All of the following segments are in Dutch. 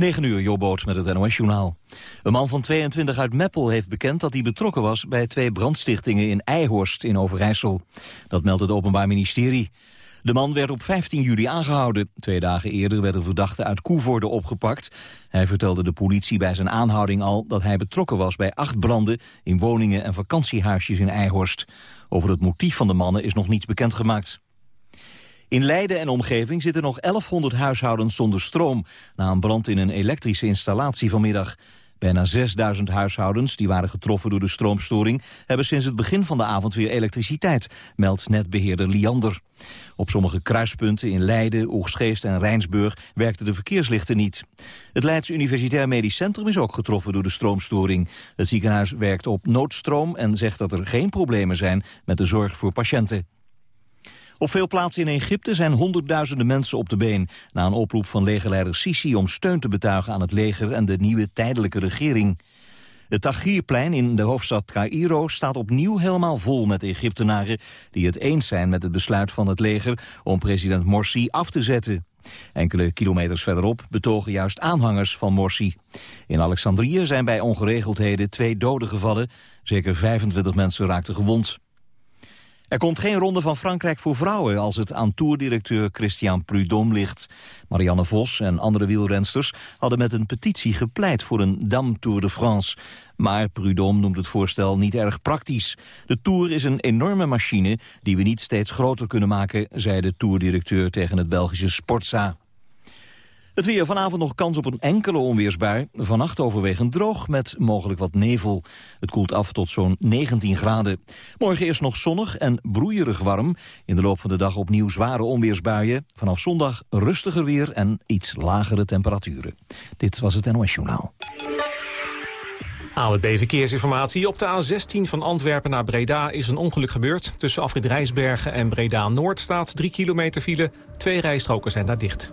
9 uur, Jobboot met het NOS-journaal. Een man van 22 uit Meppel heeft bekend dat hij betrokken was... bij twee brandstichtingen in Eihorst in Overijssel. Dat meldt het Openbaar Ministerie. De man werd op 15 juli aangehouden. Twee dagen eerder werd een verdachte uit Koevoorde opgepakt. Hij vertelde de politie bij zijn aanhouding al... dat hij betrokken was bij acht branden... in woningen en vakantiehuisjes in Eihorst. Over het motief van de mannen is nog niets bekendgemaakt. In Leiden en omgeving zitten nog 1100 huishoudens zonder stroom... na een brand in een elektrische installatie vanmiddag. Bijna 6000 huishoudens, die waren getroffen door de stroomstoring... hebben sinds het begin van de avond weer elektriciteit, meldt netbeheerder Liander. Op sommige kruispunten in Leiden, Oegstgeest en Rijnsburg werkten de verkeerslichten niet. Het Leids Universitair Medisch Centrum is ook getroffen door de stroomstoring. Het ziekenhuis werkt op noodstroom en zegt dat er geen problemen zijn met de zorg voor patiënten. Op veel plaatsen in Egypte zijn honderdduizenden mensen op de been... na een oproep van legerleider Sisi om steun te betuigen aan het leger... en de nieuwe tijdelijke regering. Het Tahrirplein in de hoofdstad Cairo staat opnieuw helemaal vol met Egyptenaren... die het eens zijn met het besluit van het leger om president Morsi af te zetten. Enkele kilometers verderop betogen juist aanhangers van Morsi. In Alexandrië zijn bij ongeregeldheden twee doden gevallen. Zeker 25 mensen raakten gewond. Er komt geen ronde van Frankrijk voor vrouwen als het aan toerdirecteur Christian Prudhomme ligt. Marianne Vos en andere wielrensters hadden met een petitie gepleit voor een Dam Tour de France. Maar Prudhomme noemt het voorstel niet erg praktisch. De Tour is een enorme machine die we niet steeds groter kunnen maken, zei de toerdirecteur tegen het Belgische Sportza. Het weer vanavond nog kans op een enkele onweersbui. Vannacht overwegend droog met mogelijk wat nevel. Het koelt af tot zo'n 19 graden. Morgen eerst nog zonnig en broeierig warm. In de loop van de dag opnieuw zware onweersbuien. Vanaf zondag rustiger weer en iets lagere temperaturen. Dit was het NOS Journaal. AWB Verkeersinformatie. Op de A16 van Antwerpen naar Breda is een ongeluk gebeurd. Tussen afrit Rijsbergen en Breda-Noord staat 3 kilometer file. Twee rijstroken zijn daar dicht.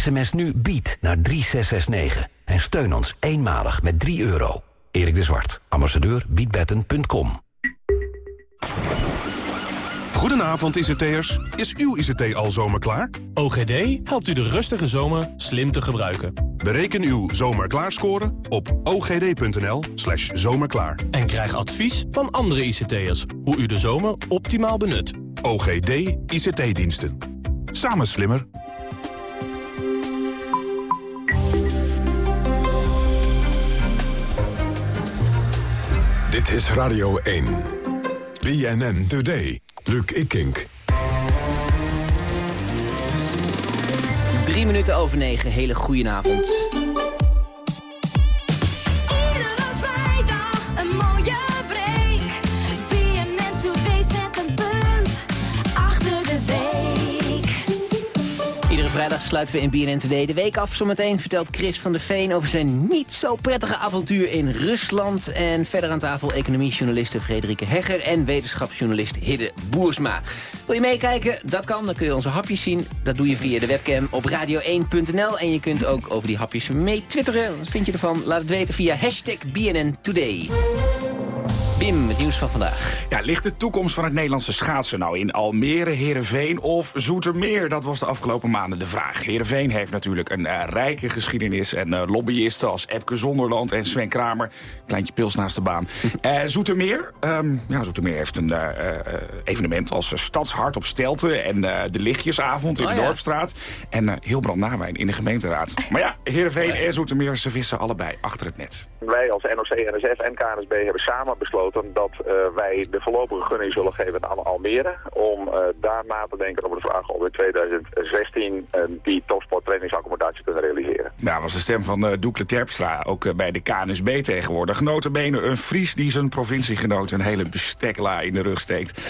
SMS nu BIED naar 3669 en steun ons eenmalig met 3 euro. Erik de Zwart, ambassadeur biedbetten.com. Goedenavond ICT'ers. Is uw ICT al zomerklaar? OGD helpt u de rustige zomer slim te gebruiken. Bereken uw zomerklaarscore op ogd.nl slash zomerklaar. En krijg advies van andere ICT'ers hoe u de zomer optimaal benut. OGD ICT-diensten. Samen slimmer. Dit is Radio 1. BNN Today. Luc Ikink. Drie minuten over negen. Hele goedenavond. Vrijdag sluiten we in BNN Today de week af. Zometeen vertelt Chris van der Veen over zijn niet zo prettige avontuur in Rusland. En verder aan tafel economiejournaliste Frederike Hegger en wetenschapsjournalist Hidde Boersma. Wil je meekijken? Dat kan. Dan kun je onze hapjes zien. Dat doe je via de webcam op radio1.nl. En je kunt ook over die hapjes mee twitteren. Wat vind je ervan? Laat het weten via hashtag BNN Today. Bim, het nieuws van vandaag. Ja, ligt de toekomst van het Nederlandse schaatsen nou in Almere, Heerenveen of Zoetermeer? Dat was de afgelopen maanden de vraag. Heerenveen heeft natuurlijk een uh, rijke geschiedenis en uh, lobbyisten als Epke Zonderland en Sven Kramer. Kleintje pils naast de baan. uh, Zoetermeer, um, ja, Zoetermeer heeft een evenement als Stadshart op Stelten en de Lichtjesavond in oh, de Dorpstraat. En heel brandnawijn in de gemeenteraad. Maar ja, Heerenveen en Zoetermeer, ze vissen allebei achter het net. Wij als NOC, NSF en KNSB hebben samen besloten dat uh, wij de voorlopige gunning zullen geven aan Almere. Om uh, daar na te denken over de vraag om in 2016 uh, die topsporttrainingsaccommodatie te kunnen realiseren. Nou, was de stem van uh, Doekle Terpstra, ook uh, bij de KNSB tegenwoordig. Notabene een Fries die zijn provinciegenoot een hele bestekla in de rug steekt.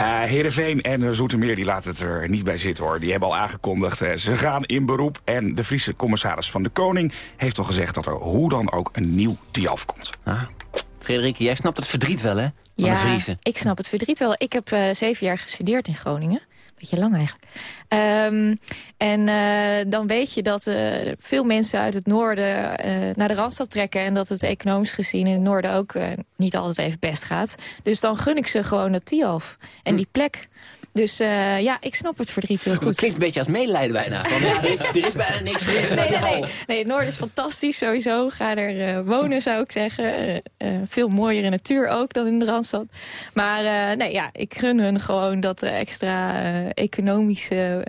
Uh, Heerenveen en Zoetermeer die laten het er niet bij zitten hoor. Die hebben al aangekondigd, ze gaan in beroep. En de Friese commissaris van de Koning heeft al gezegd dat er hoe dan ook een nieuw TIAF komt. Ah. Frederik, jij snapt het verdriet wel hè? Van ja, de Friese. ik snap het verdriet wel. Ik heb zeven jaar gestudeerd in Groningen beetje lang eigenlijk. Um, en uh, dan weet je dat uh, veel mensen uit het noorden naar de Randstad trekken... en dat het economisch gezien in het noorden ook niet altijd even best gaat. Dus dan gun ik ze gewoon dat TIAF. En die plek dus uh, ja, ik snap het verdriet heel goed. Het klinkt een beetje als medelijden bijna. Van, ja, er, is, er, is, bijna niks mis. Nee, nee, nee, nee. het Noorden is fantastisch sowieso. Ga er uh, wonen, zou ik zeggen. Uh, veel mooiere natuur ook dan in de Randstad. Maar nee, ja, ik gun hun gewoon dat extra economische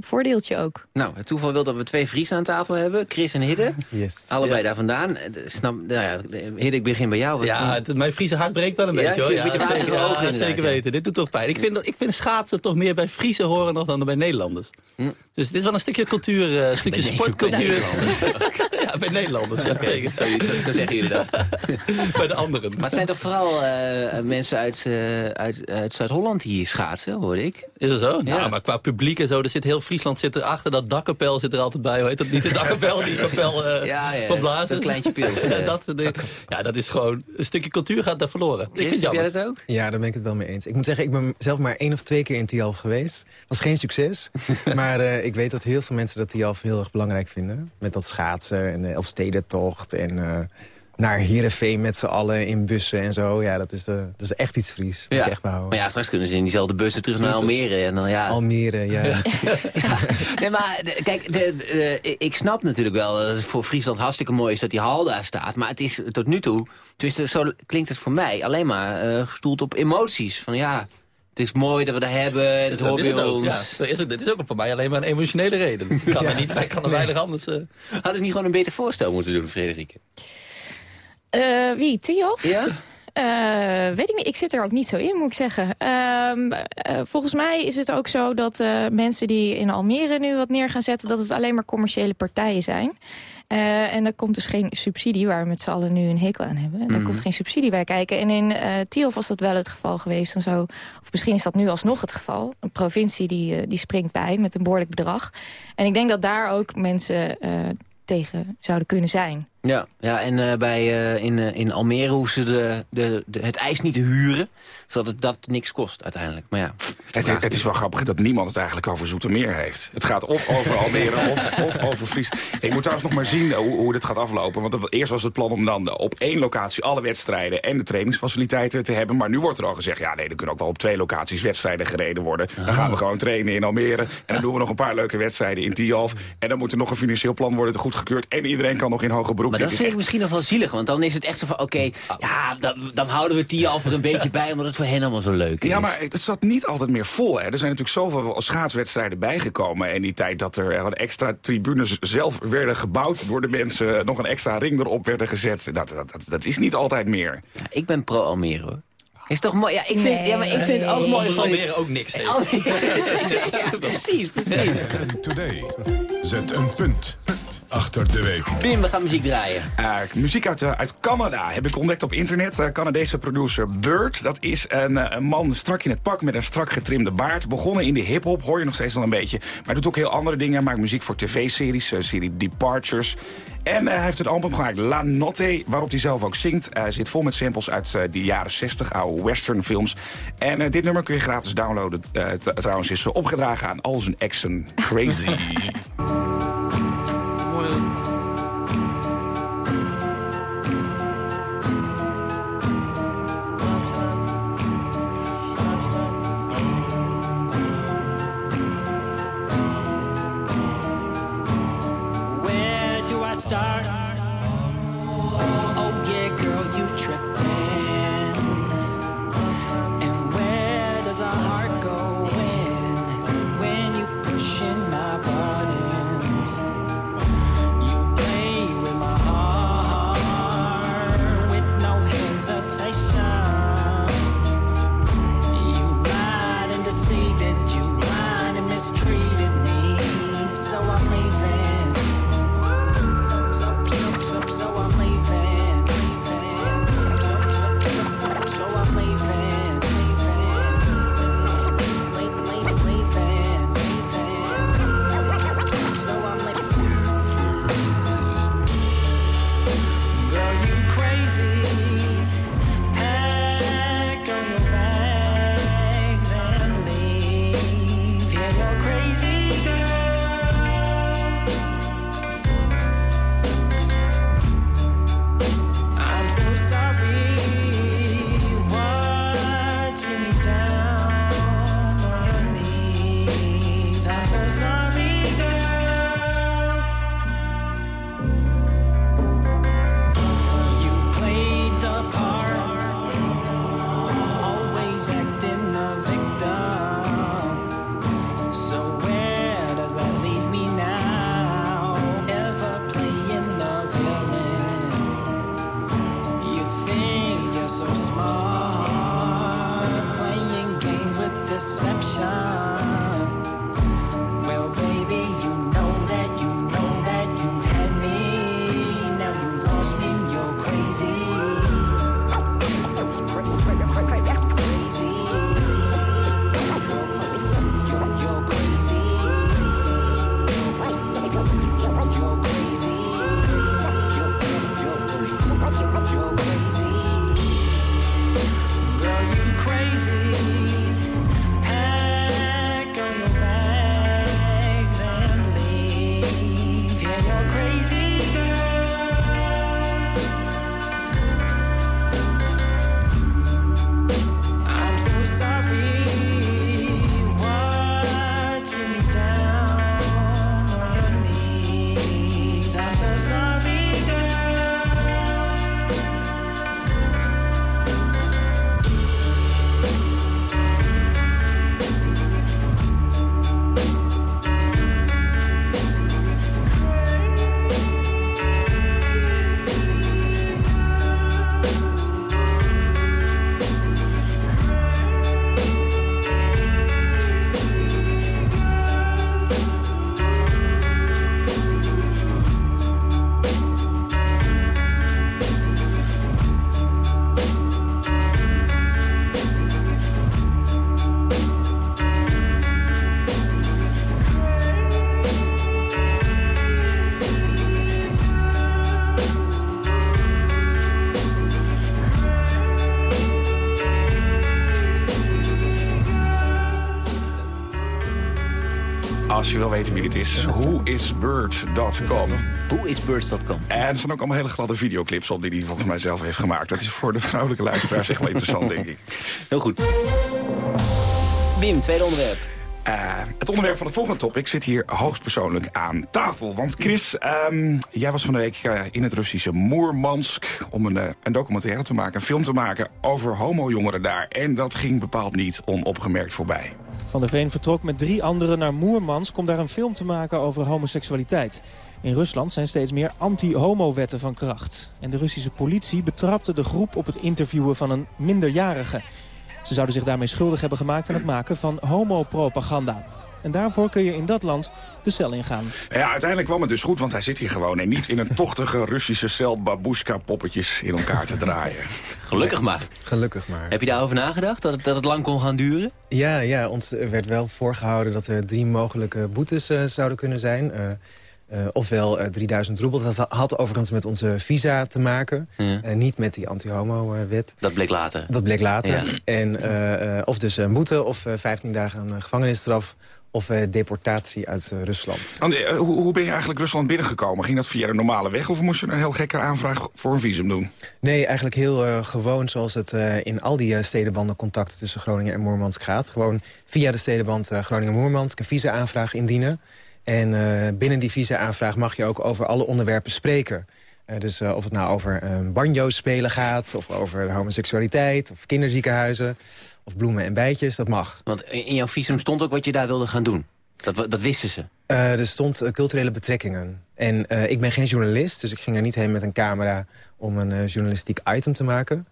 voordeeltje ook. Nou, het toeval wil dat we twee Friesen aan tafel hebben. Chris en Hidde. Yes. Allebei daar vandaan. Snap, nou ja, Hidde, ik begin bij jou. ja, het, mijn Friese hart breekt wel een ja, beetje. Hoor. Ja, een beetje zeker, ogen, zeker weten. Dit doet toch pijn. Ik vind, ik vind schaatsen toch meer bij Friese horen nog dan bij Nederlanders. Hm. Dus dit is wel een stukje cultuur, uh, een stukje sportcultuur. ja, bij Nederlanders. Ja, zeker. Zo, zo, zeggen jullie dat. bij de anderen. Maar het zijn toch vooral uh, mensen uit, uh, uit, uit Zuid-Holland die hier schaatsen, hoor ik. Is dat zo? Ja. Nou, maar qua publiek en zo, er zit heel Friesland zit erachter. Dat dakkapel zit er altijd bij. Hoe heet dat niet? De dakkapel, die kapel uh, ja, ja, van Blazen. Een kleintje pils. dat, de, ja, dat is gewoon... Een stukje cultuur gaat daar verloren. Chris, ik vind jij dat ook? Ja, daar ben ik het wel mee eens. Ik moet zeggen, ik ben zelf maar één of twee keer in Tialf geweest. Was geen succes. maar uh, ik weet dat heel veel mensen dat Tialf heel erg belangrijk vinden. Met dat schaatsen en de Elfstedentocht en... Uh, naar Heerenveen met z'n allen in bussen en zo. Ja, dat is, de, dat is echt iets Fries. Ja. Echt behouden. Maar ja, straks kunnen ze in diezelfde bussen terug naar Almere. En dan, ja. Almere, ja. ja. Nee, maar kijk, de, de, ik snap natuurlijk wel dat het voor Friesland hartstikke mooi is dat die hal daar staat. Maar het is tot nu toe, tenminste zo klinkt het voor mij, alleen maar uh, gestoeld op emoties. Van ja, het is mooi dat we dat hebben, dat, dat hoort bij ons. Ja, dat is, ook, dat is ook voor mij alleen maar een emotionele reden. Kan ja. er niet, wij kan er weinig anders... Uh... Hadden ze niet gewoon een beter voorstel moeten doen, Frederike? Uh, wie, Tiof? Ja. Uh, weet ik niet. Ik zit er ook niet zo in, moet ik zeggen. Uh, uh, volgens mij is het ook zo dat mensen die in Almere nu wat neer gaan zetten... dat het alleen maar commerciële partijen zijn. En er komt dus geen subsidie, waar we met z'n allen nu een hekel aan hebben. En er mm. komt geen subsidie bij kijken. En in Tielf was dat wel het geval geweest. En zo, of misschien is dat nu alsnog het geval. Een provincie die, die springt bij met een behoorlijk bedrag. En ik denk dat daar ook mensen tegen zouden kunnen zijn. Ja, ja en uh, bij, uh, in, uh, in Almere hoeven ze de, de, de, het ijs niet te huren... zodat het dat niks kost uiteindelijk. Maar ja, het, het, is wel grappig dat niemand het eigenlijk over Zoetermeer heeft. Het gaat of over Almere of, of over Fries. Ik moet trouwens nog maar zien hoe, hoe dit gaat aflopen. Want het, eerst was het plan om dan op één locatie alle wedstrijden... en de trainingsfaciliteiten te hebben. Maar nu wordt er al gezegd... ja nee, er kunnen ook wel op twee locaties wedstrijden gereden worden. Dan gaan we gewoon trainen in Almere. En dan doen we nog een paar leuke wedstrijden in Tialf. En dan moet er nog een financieel plan worden goedgekeurd. En iedereen kan nog in hoger beroep. Maar dat vind ik misschien nog wel zielig, want dan is het echt zo van... oké, ja, dan, dan, houden we Tialf er een beetje bij... omdat het voor hen allemaal zo leuk is. Ja, maar het zat niet altijd meer vol. Hè. Er zijn natuurlijk zoveel schaatswedstrijden bijgekomen... en die tijd dat er extra tribunes zelf werden gebouwd... door de mensen, nog een extra ring erop werden gezet. Dat, dat, dat, dat is niet altijd meer. Ja, ik ben pro-Almere, hoor. Is toch mooi? Ja, ik vind, nee, ja, maar ik vind het ook mooi. Van Almere ook niks ja, precies, precies. Today. Zet een punt achter de week. Pim, we gaan muziek draaien. Uh, muziek uit, uh, uit Canada heb ik ontdekt op internet. Uh, Canadese producer Bird. Dat is een, een, man strak in het pak met een strak getrimde baard. Begonnen in de hip-hop, hoor je nog steeds wel een beetje. Maar doet ook heel andere dingen. Maakt muziek voor tv-series, serie Departures. En hij heeft een album gemaakt, La Notte, waarop hij zelf ook zingt. Hij zit vol met samples uit de jaren 60, oude western films. En dit nummer kun je gratis downloaden. trouwens is opgedragen aan al zijn exen. Crazy. is, whoisbird.com. Whoisbirds.com. En er staan ook allemaal hele gladde videoclips op die hij volgens mij zelf heeft gemaakt. Dat is voor de vrouwelijke luisteraars echt wel interessant, denk ik. Heel goed. Wim, tweede onderwerp. Uh, het onderwerp van het volgende topic zit hier hoogstpersoonlijk aan tafel. Want Chris, um, jij was van de week uh, in het Russische Moermansk... om een, uh, een, documentaire te maken, een film te maken over homojongeren daar. En dat ging bepaald niet onopgemerkt voorbij. Van der Veen vertrok met drie anderen naar Moermansk... om daar een film te maken over homoseksualiteit. In Rusland zijn steeds meer anti-homo-wetten van kracht. En de Russische politie betrapte de groep op het interviewen van een minderjarige... Ze zouden zich daarmee schuldig hebben gemaakt aan het maken van homopropaganda. En daarvoor kun je in dat land de cel ingaan. Ja, uiteindelijk kwam het dus goed, want hij zit hier gewoon... en niet in een tochtige Russische cel babushka-poppetjes in elkaar te draaien. Gelukkig maar. Gelukkig maar. Heb je daarover nagedacht, dat het, dat het lang kon gaan duren? Ja, ja, ons werd wel voorgehouden dat er drie mogelijke boetes uh, zouden kunnen zijn... Uh, uh, ofwel uh, 3000 roebel. Dat had overigens met onze visa te maken. Ja. Uh, niet met die anti-homo-wet. Dat bleek later. Dat bleek later. Ja. En, of dus een boete of 15 dagen gevangenisstraf of deportatie uit Rusland. Andy, hoe, hoe ben je eigenlijk Rusland binnengekomen? Ging dat via de normale weg of moest je een heel gekke aanvraag voor een visum doen? Nee, eigenlijk heel gewoon zoals het in al die stedenbanden contacten tussen Groningen en Moermansk gaat. Gewoon via de stedenband Groningen-Moermansk een visa-aanvraag indienen. En binnen die visa-aanvraag mag je ook over alle onderwerpen spreken. Dus of het nou over banjo spelen gaat, of over homoseksualiteit... of kinderziekenhuizen, of bloemen en bijtjes, dat mag. Want in jouw visum stond ook wat je daar wilde gaan doen? Dat, dat wisten ze? er stond culturele betrekkingen. En ik ben geen journalist, dus ik ging er niet heen met een camera... om een journalistiek item te maken.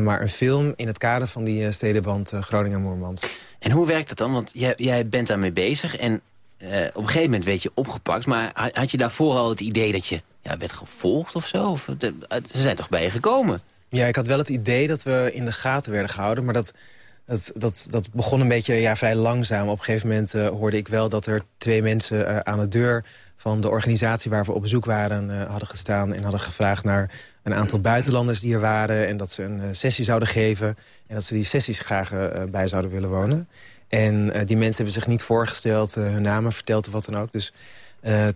maar een film in het kader van die stedenband Groningen-Moermans. En hoe werkt dat dan? Want jij, jij bent daarmee bezig en op een gegeven moment werd je opgepakt. Maar had je daarvoor al het idee dat je ja, werd gevolgd of zo? Of, de, ze zijn toch bij je gekomen? Ja, ik had wel het idee dat we in de gaten werden gehouden. Maar dat, dat, dat, dat begon een beetje vrij langzaam. Op een gegeven moment uh, hoorde ik wel dat er twee mensen uh, aan de deur... van de organisatie waar we op bezoek waren hadden gestaan... en hadden gevraagd naar een aantal buitenlanders die er waren... en dat ze een sessie zouden geven... en dat ze die sessies graag bij zouden willen wonen. En die mensen hebben zich niet voorgesteld, hun namen verteld of wat dan ook. Dus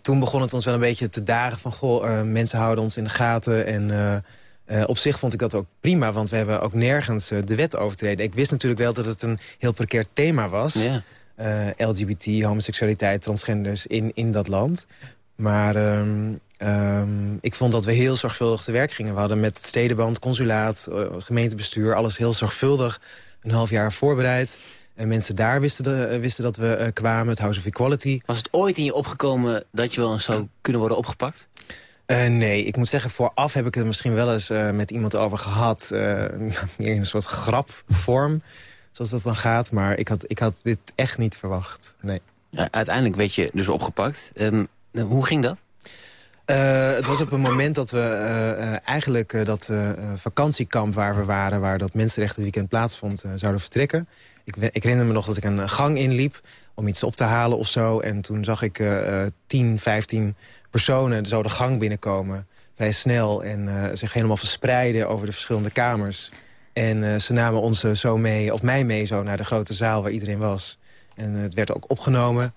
toen begon het ons wel een beetje te dagen van... goh, mensen houden ons in de gaten. En op zich vond ik dat ook prima, want we hebben ook nergens de wet overtreden. Ik wist natuurlijk wel dat het een heel precair thema was. Ja. LGBT, homoseksualiteit, transgenders in, in dat land. Maar um, um, ik vond dat we heel zorgvuldig te werk gingen. We hadden met stedenband, consulaat, gemeentebestuur... alles heel zorgvuldig een half jaar voorbereid... En mensen daar wisten, de, wisten dat we kwamen, het House of Equality. Was het ooit in je opgekomen dat je wel eens zou kunnen worden opgepakt? Uh, nee, ik moet zeggen, vooraf heb ik het misschien wel eens uh, met iemand over gehad. meer in een soort grapvorm, zoals dat dan gaat. Maar ik had, ik had dit echt niet verwacht, nee. Ja, uiteindelijk werd je dus opgepakt. Um, hoe ging dat? Het was op een moment dat we eigenlijk dat vakantiekamp waar we waren... waar dat mensenrechtenweekend plaatsvond, zouden vertrekken. Ik, ik, herinner me nog dat ik een gang inliep om iets op te halen of zo. En toen zag ik 10, 15 personen zo de gang binnenkomen. Vrij snel en zich helemaal verspreiden over de verschillende kamers. En ze namen ons zo mee, of mij mee zo naar de grote zaal waar iedereen was. En het werd ook opgenomen.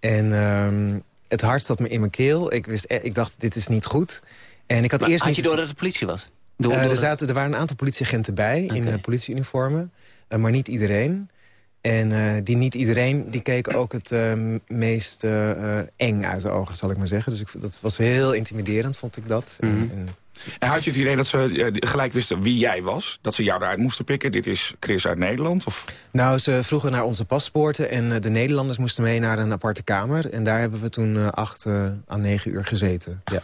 En... Uh, het hart zat me in mijn keel. Ik, wist, ik dacht, dit is niet goed. En ik had Maar eerst had niet je door dat het politie was? Door, Eh, door er, zaten, er waren een aantal politieagenten bij in politieuniformen. eh, maar niet iedereen. En eh, die niet iedereen, die keek ook het eh, meest eh, eng uit de ogen, zal ik maar zeggen. Dus ik, dat was heel intimiderend, vond ik dat. En- Mhm. en, En had je het idee dat ze gelijk wisten wie jij was? Dat ze jou eruit moesten pikken? Dit is Chris uit Nederland? Of? nou, ze vroegen naar onze paspoorten en de Nederlanders moesten mee naar een aparte kamer. En daar hebben we toen eh, acht à negen uur gezeten. Ja.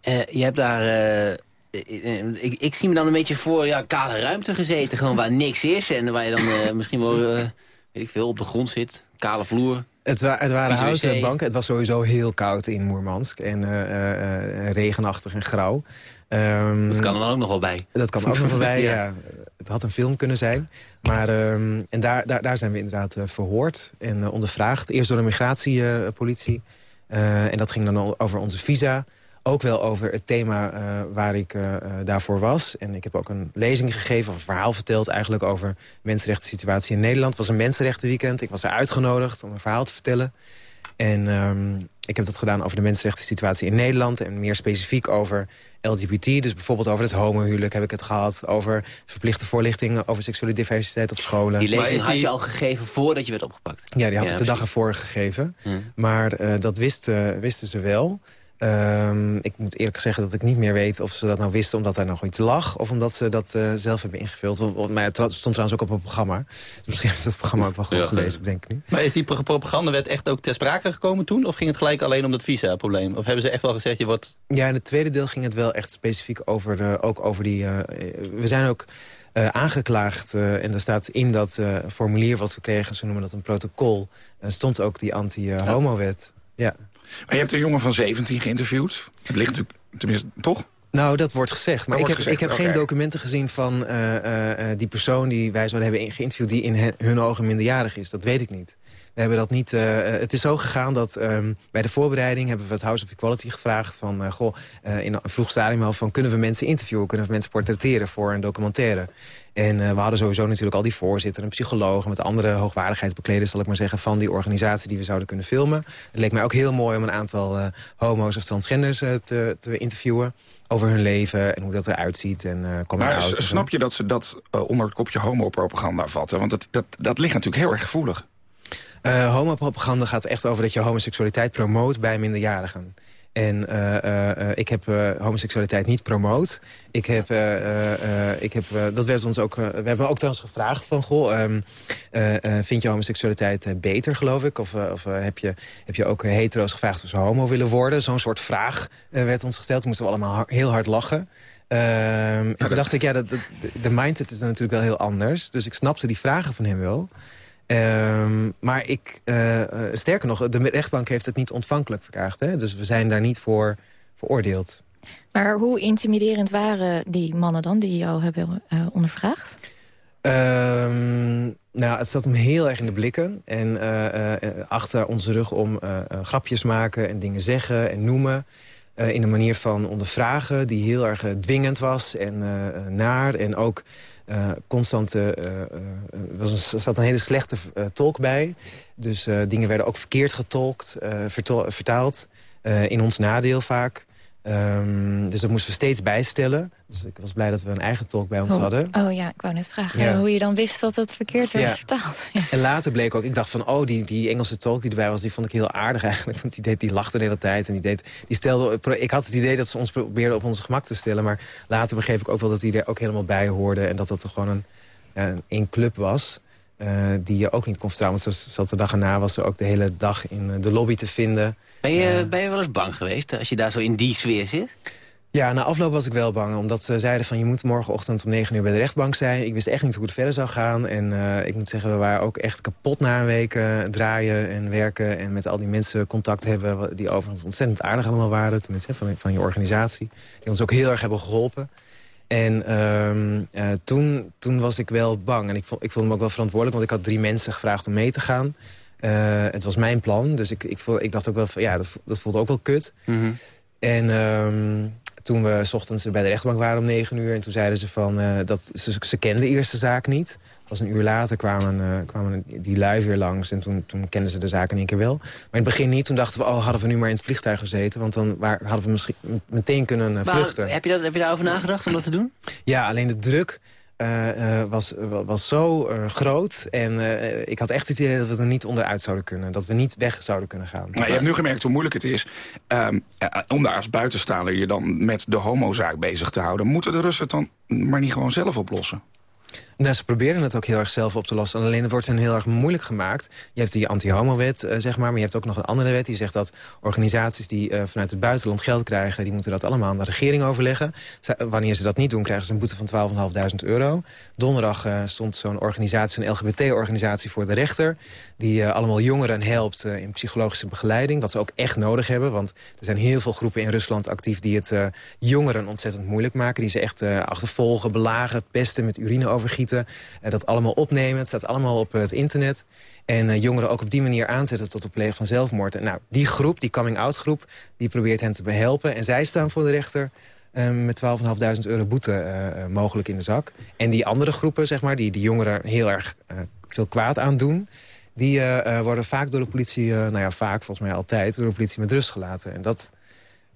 Eh, je hebt daar... eh, eh, ik, ik zie me dan een beetje voor ja, kale ruimte gezeten. Gewoon waar niks is. En waar je dan eh, misschien wel, weet ik veel, op de grond zit. Kale vloer. Het, wa het waren houten banken. Het was sowieso heel koud in Moermansk. En regenachtig en grauw. Ehm, Dat kan er dan ook nog wel bij. Dat kan ook nog wel bij, Ja. ja. Het had een film kunnen zijn. Maar ehm, en daar, daar, daar zijn we inderdaad verhoord en ondervraagd. Eerst door de migratiepolitie. En dat ging dan al over onze visa. Ook wel over het thema eh, waar ik eh, eh, daarvoor was. En ik heb ook een lezing gegeven, of een verhaal verteld... eigenlijk over de mensenrechtensituatie in Nederland. Het was een mensenrechtenweekend. Ik was er uitgenodigd om een verhaal te vertellen. En ehm, ik heb dat gedaan over de mensenrechtensituatie in Nederland... en meer specifiek over LGBT. Dus bijvoorbeeld over het homohuwelijk heb ik het gehad... over verplichte voorlichtingen over seksuele diversiteit op scholen. Die lezing had je al gegeven voordat je werd opgepakt. Ja, die had ik de dag ervoor gegeven. Ja. Maar eh, dat wist, eh, wisten ze wel. Ehm, ik moet eerlijk zeggen dat ik niet meer weet of ze dat nou wisten... omdat daar nog iets lag of omdat ze dat eh, zelf hebben ingevuld. Maar het stond trouwens ook op het programma. Dus misschien is dat programma ook wel goed Ja. gelezen, denk ik nu. Maar is die pro- propagandawet echt ook ter sprake gekomen toen? Of ging het gelijk alleen om dat visa-probleem? Of hebben ze echt wel gezegd, je wordt... Ja, in het tweede deel ging het wel echt specifiek over, eh, ook over die... eh, we zijn ook eh, aangeklaagd eh, en er staat in dat eh, formulier wat we kregen... ze noemen dat een protocol, eh, stond ook die anti-homo-wet. Ja. Maar je hebt een jongen van 17 geïnterviewd. Het ligt natuurlijk, tenminste, toch? Nou, dat wordt gezegd. Maar Dat ik heb, gezegd, ik heb geen documenten gezien van eh, eh, eh, die persoon die wij zouden hebben geïnterviewd... die in hun ogen minderjarig is. Dat weet ik niet. We hebben dat niet eh, eh, het is zo gegaan dat ehm, bij de voorbereiding... hebben we het House of Equality gevraagd van... eh, goh, in een vroeg stadium al van kunnen we mensen interviewen... kunnen we mensen portretteren voor een documentaire. En we hadden sowieso natuurlijk al die voorzitter, een psycholoog... en met andere hoogwaardigheidsbekleders, zal ik maar zeggen... van die organisatie die we zouden kunnen filmen. Het leek mij ook heel mooi om een aantal homo's of transgenders te, te interviewen... over hun leven en hoe dat eruit ziet en Maar snap je dat ze dat onder het kopje homopropaganda vatten? Want dat, dat, dat ligt natuurlijk heel erg gevoelig. Eh, homopropaganda gaat echt over dat je homoseksualiteit promoot bij minderjarigen. En eh, eh, ik heb homoseksualiteit niet promoot. Ik heb, ik heb dat werd ons ook. we hebben ook trouwens gevraagd van, goh, ehm, eh, eh, vind je homoseksualiteit beter, geloof ik? Of, of heb, je, heb je ook hetero's gevraagd of ze homo willen worden? Zo'n soort vraag werd ons gesteld. Toen moesten we allemaal heel hard lachen. Ehm, en toen dacht ik, ja, dat- de mindset is dan natuurlijk wel heel anders. Dus ik snapte die vragen van hem wel. Ehm, maar ik, eh, eh, sterker nog, de rechtbank heeft het niet ontvankelijk verklaard. Hè? Dus we zijn daar niet voor veroordeeld. Maar hoe intimiderend waren die mannen dan die jou hebben eh, ondervraagd? Ehm, nou, het zat hem heel erg in de blikken. En achter onze rug om grapjes maken en dingen zeggen en noemen. in een manier van ondervragen die heel erg dwingend was en naar. En ook eh, constant... eh, eh, was een, er zat een hele slechte tolk bij. Dus dingen werden ook verkeerd getolkt, vertaald. in ons nadeel vaak. Ehm, dus dat moesten we steeds bijstellen. Dus ik was blij dat we een eigen tolk bij ons Oh, hadden. Oh ja, ik wou net vragen Ja. eh, hoe je dan wist dat het verkeerd werd Ja. vertaald. Ja. En later bleek ook, ik dacht van, oh, die, die Engelse tolk die erbij was... die vond ik heel aardig eigenlijk, want die, deed, die lachte de hele tijd. En die, deed, die stelde, ik had het idee dat ze ons probeerden op ons gemak te stellen... maar later begreep ik ook wel dat die er ook helemaal bij hoorde... en dat dat er gewoon een, een, een club was... eh, die je ook niet kon vertrouwen. Want ze zat de dag erna was ze ook de hele dag in eh, de lobby te vinden. Ben je, ben je wel eens bang geweest als je daar zo in die sfeer zit? Ja, na afloop was ik wel bang. Omdat ze zeiden van je moet morgenochtend om 9 uur bij de rechtbank zijn. Ik wist echt niet hoe het verder zou gaan. En eh, ik moet zeggen, we waren ook echt kapot na een week eh, draaien en werken. En met al die mensen contact hebben. Die overigens ontzettend aardig allemaal waren. Tenminste, van, van je organisatie. Die ons ook heel erg hebben geholpen. En ehm, eh, toen, toen was ik wel bang. En ik, vond, ik voelde me ook wel verantwoordelijk. Want ik had drie mensen gevraagd om mee te gaan. Eh, het was mijn plan. Dus ik, ik, voel, ik dacht ook wel van ja, dat, dat voelde ook wel kut. En ehm, Toen we s ochtends bij de rechtbank waren om negen uur... en toen zeiden ze van, uh, dat ze, ze kenden de eerste zaak niet. Pas een uur later kwamen, uh, kwamen die lui weer langs... en toen, toen kenden ze de zaak in één keer wel. Maar in het begin niet. Toen dachten we, oh, hadden we nu maar in het vliegtuig gezeten... want dan waar, hadden we misschien meteen kunnen uh, vluchten. Heb je, dat, heb je daarover nagedacht om dat te doen? Ja, alleen de druk... Uh, uh, was, was zo uh, groot. En ik had echt het idee dat we er niet onderuit zouden kunnen. Dat we niet weg zouden kunnen gaan. Nou, je hebt nu gemerkt hoe moeilijk het is... Um, om daar als buitenstaander je dan met de homozaak bezig te houden. Moeten de Russen het dan maar niet gewoon zelf oplossen? Nou, ze proberen het ook heel erg zelf op te lossen. Alleen het wordt hen heel erg moeilijk gemaakt. Je hebt die anti-homo-wet, uh, zeg maar. Maar je hebt ook nog een andere wet die zegt dat organisaties die uh, vanuit het buitenland geld krijgen... die moeten dat allemaal aan de regering overleggen. Z wanneer ze dat niet doen, krijgen ze een boete van 12.500 euro. Donderdag stond zo'n organisatie, een LGBT-organisatie voor de rechter... die allemaal jongeren helpt in psychologische begeleiding. Wat ze ook echt nodig hebben. Want er zijn heel veel groepen in Rusland actief... die het jongeren ontzettend moeilijk maken. Die ze echt achtervolgen, belagen, pesten met urine overgieten uh, dat allemaal opnemen. Het staat allemaal op het internet. En uh, jongeren ook op die manier aanzetten tot het plegen van zelfmoord. En nou, die groep, die coming-out groep, die probeert hen te behelpen. En zij staan voor de rechter uh, met 12.500 euro boete mogelijk in de zak. En die andere groepen, zeg maar, die die jongeren heel erg veel kwaad aandoen... die worden vaak door de politie, nou ja, vaak volgens mij altijd... door de politie met rust gelaten. En dat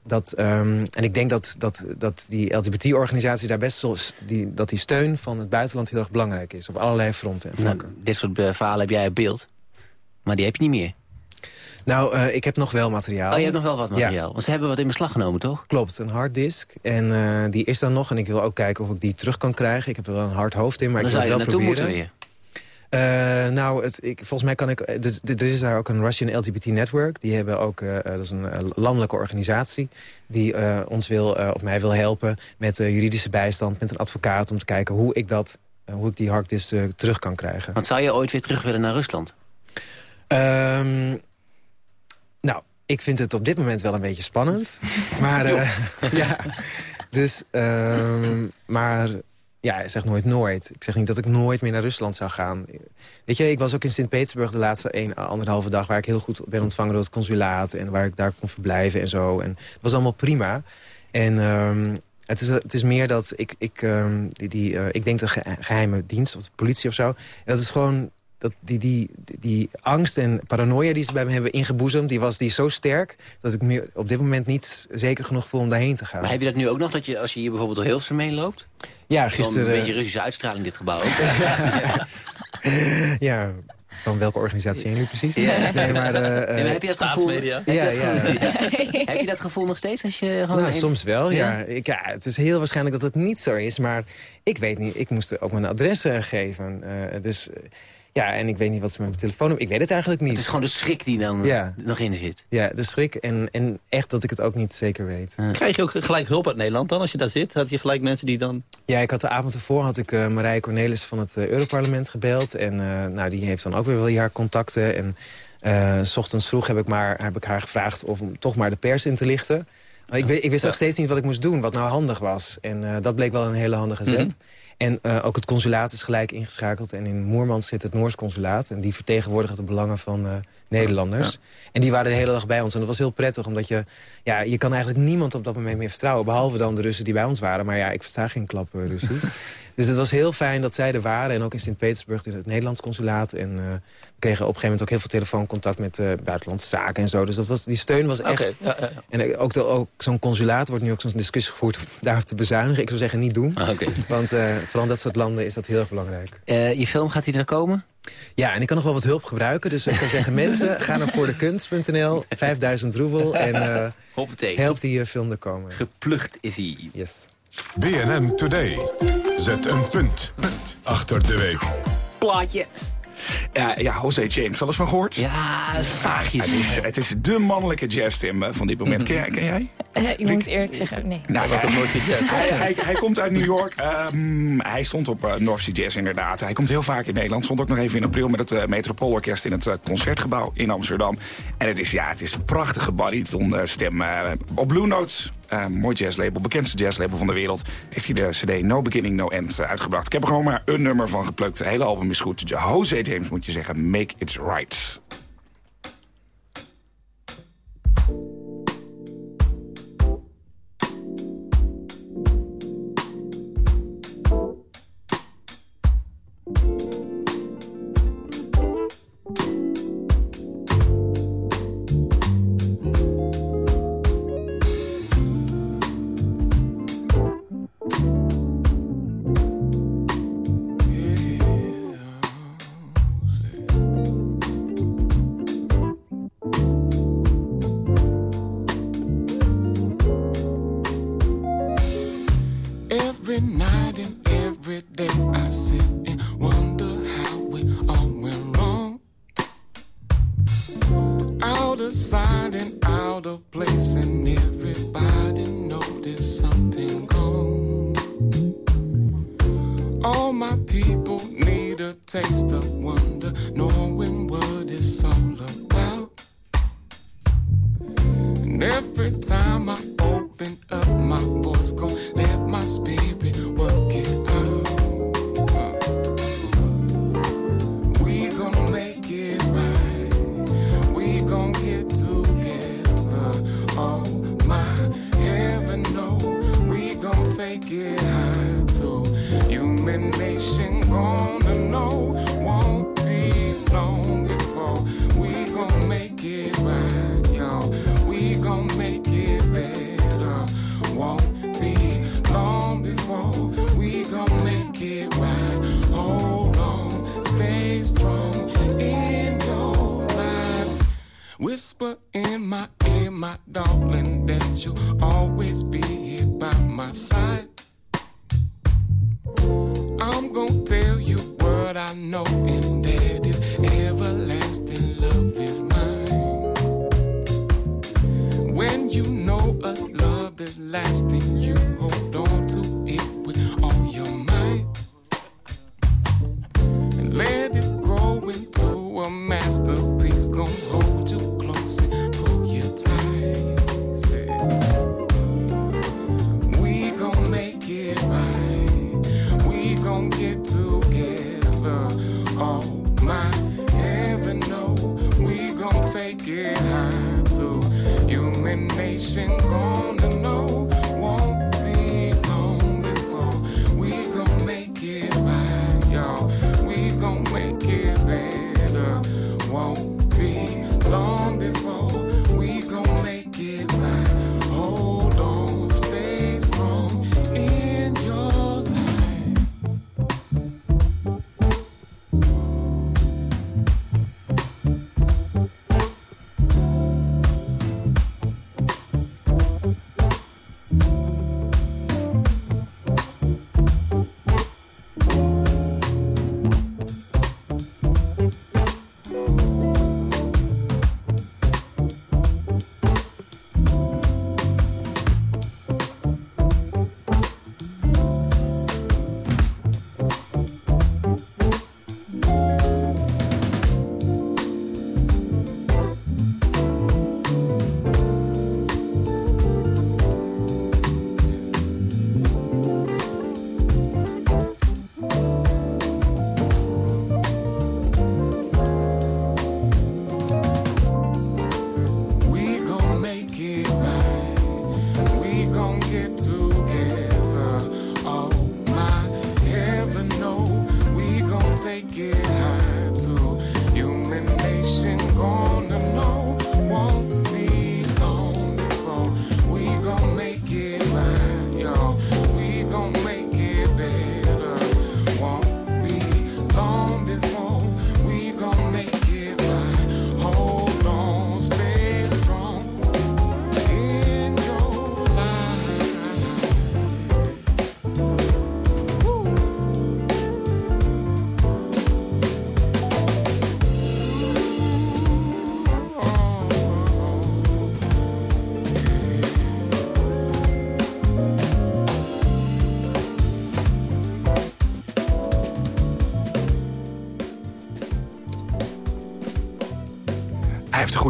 dat, um, en ik denk dat, dat, dat die LGBT-organisatie daar best wel... Die, dat die steun van het buitenland heel erg belangrijk is. Op allerlei fronten en nou, dit soort uh, verhalen heb jij op beeld. Maar die heb je niet meer. Nou, uh, ik heb nog wel materiaal. Oh, je hebt nog wel wat materiaal. Ja. Want ze hebben wat in beslag genomen, toch? Klopt, een harddisk. En uh, die is dan nog. En ik wil ook kijken of ik die terug kan krijgen. Ik heb er wel een hard hoofd in, maar dan ik wil het wel naartoe proberen. moeten weer. Uh, nou, het, ik, volgens mij kan ik... Dus, er is daar ook een Russian LGBT Network. Die hebben ook, uh, dat is een landelijke organisatie... die ons wil, of mij wil helpen met juridische bijstand... met een advocaat om te kijken hoe ik, dat, hoe ik die harddisk terug kan krijgen. Want zou je ooit weer terug willen naar Rusland? Um, nou, ik vind het op dit moment wel een beetje spannend. maar ja, dus... Um, maar ja, zeg nooit nooit. Ik zeg niet dat ik nooit meer naar Rusland zou gaan. Weet je, ik was ook in Sint-Petersburg de laatste een, anderhalve dag... waar ik heel goed ben ontvangen door het consulaat... en waar ik daar kon verblijven en zo. En het was allemaal prima. En um, het, is, het is meer dat ik... Ik, um, die, die, uh, ik denk de geheime dienst of de politie of zo... En dat is gewoon dat die, die, die angst en paranoia die ze bij me hebben ingeboezemd... die was die zo sterk dat ik me op dit moment niet zeker genoeg voel om daarheen te gaan. Maar heb je dat nu ook nog, dat je, als je hier bijvoorbeeld door Hilversum mee loopt? Ja, gisteren... een beetje Russische uitstraling dit gebouw ook. ja, van welke organisatie nu precies? Ja. Nee, maar, uh, ja, heb je dat gevoel? Ja, ja, ja. heb je dat gevoel nog steeds als je gewoon... Nou, soms wel, ja. ja. Ik, ja. Het is heel waarschijnlijk dat het niet zo is, maar ik weet niet. Ik moest ook mijn adres uh, geven. Uh, dus ja, en ik weet niet wat ze met mijn telefoon hebben. Ik weet het eigenlijk niet. Het is gewoon de schrik die dan ja. nog in zit. Ja, de schrik en, en echt dat ik het ook niet zeker weet. Ja. Krijg je ook gelijk hulp uit Nederland dan als je daar zit? Had je gelijk mensen die dan... Ja, ik had de avond ervoor had ik uh, Marije Cornelis van het uh, Europarlement gebeld. En uh, nou, die heeft dan ook weer wel haar contacten. En s ochtends vroeg heb ik, maar, heb ik haar gevraagd om toch maar de pers in te lichten. Ik, ik wist ook steeds niet wat ik moest doen, wat nou handig was. En dat bleek wel een hele handige zet. Mm -hmm. En uh, ook het consulaat is gelijk ingeschakeld. En in Moermans zit het Noors consulaat. En die vertegenwoordigen de belangen van uh, Nederlanders. Ja. En die waren de hele dag bij ons. En dat was heel prettig, omdat je... Ja, je kan eigenlijk niemand op dat moment meer vertrouwen. Behalve dan de Russen die bij ons waren. Maar ja, ik versta geen klap uh, Russisch. dus het was heel fijn dat zij er waren. En ook in Sint-Petersburg in het Nederlands consulaat. En uh, we kregen op een gegeven moment ook heel veel telefooncontact met uh, buitenlandse zaken en zo. Dus dat was, die steun was echt... Okay, ja, ja. En ook, ook zo'n consulaat wordt nu ook zo'n discussie gevoerd om daar te bezuinigen. Ik zou zeggen niet doen. Ah, okay. Want uh, vooral in dat soort landen is dat heel erg belangrijk. Uh, je film, gaat die er komen? Ja, en ik kan nog wel wat hulp gebruiken. Dus ik zou zeggen, mensen, ga naar voordekunst.nl, 5000 roebel en uh, help die film er komen. Geplucht is hij. Yes. BNN Today. Zet een punt achter de week. Plaatje. Ja, ja, José James, wel eens van gehoord? Ja, vaagjes. Het is, het is de mannelijke jazzstem van dit moment. Ken, jij, ken jij? Uh, ik moet eerlijk zeggen, nee. Nou, was hij, nooit hij, hij, hij, komt uit New York. Um, hij stond op uh, North Sea Jazz inderdaad. Hij komt heel vaak in Nederland. Stond ook nog even in april met het uh, Metropoolorkest in het uh, Concertgebouw in Amsterdam. En het is, ja, het is een prachtige bariton stem. op Blue Notes uh, mooi jazzlabel, bekendste jazzlabel van de wereld... heeft hij de cd No Beginning, No End uh, uitgebracht. Ik heb er gewoon maar een nummer van geplukt. Het hele album is goed. Jose James moet je zeggen, Make It Right. into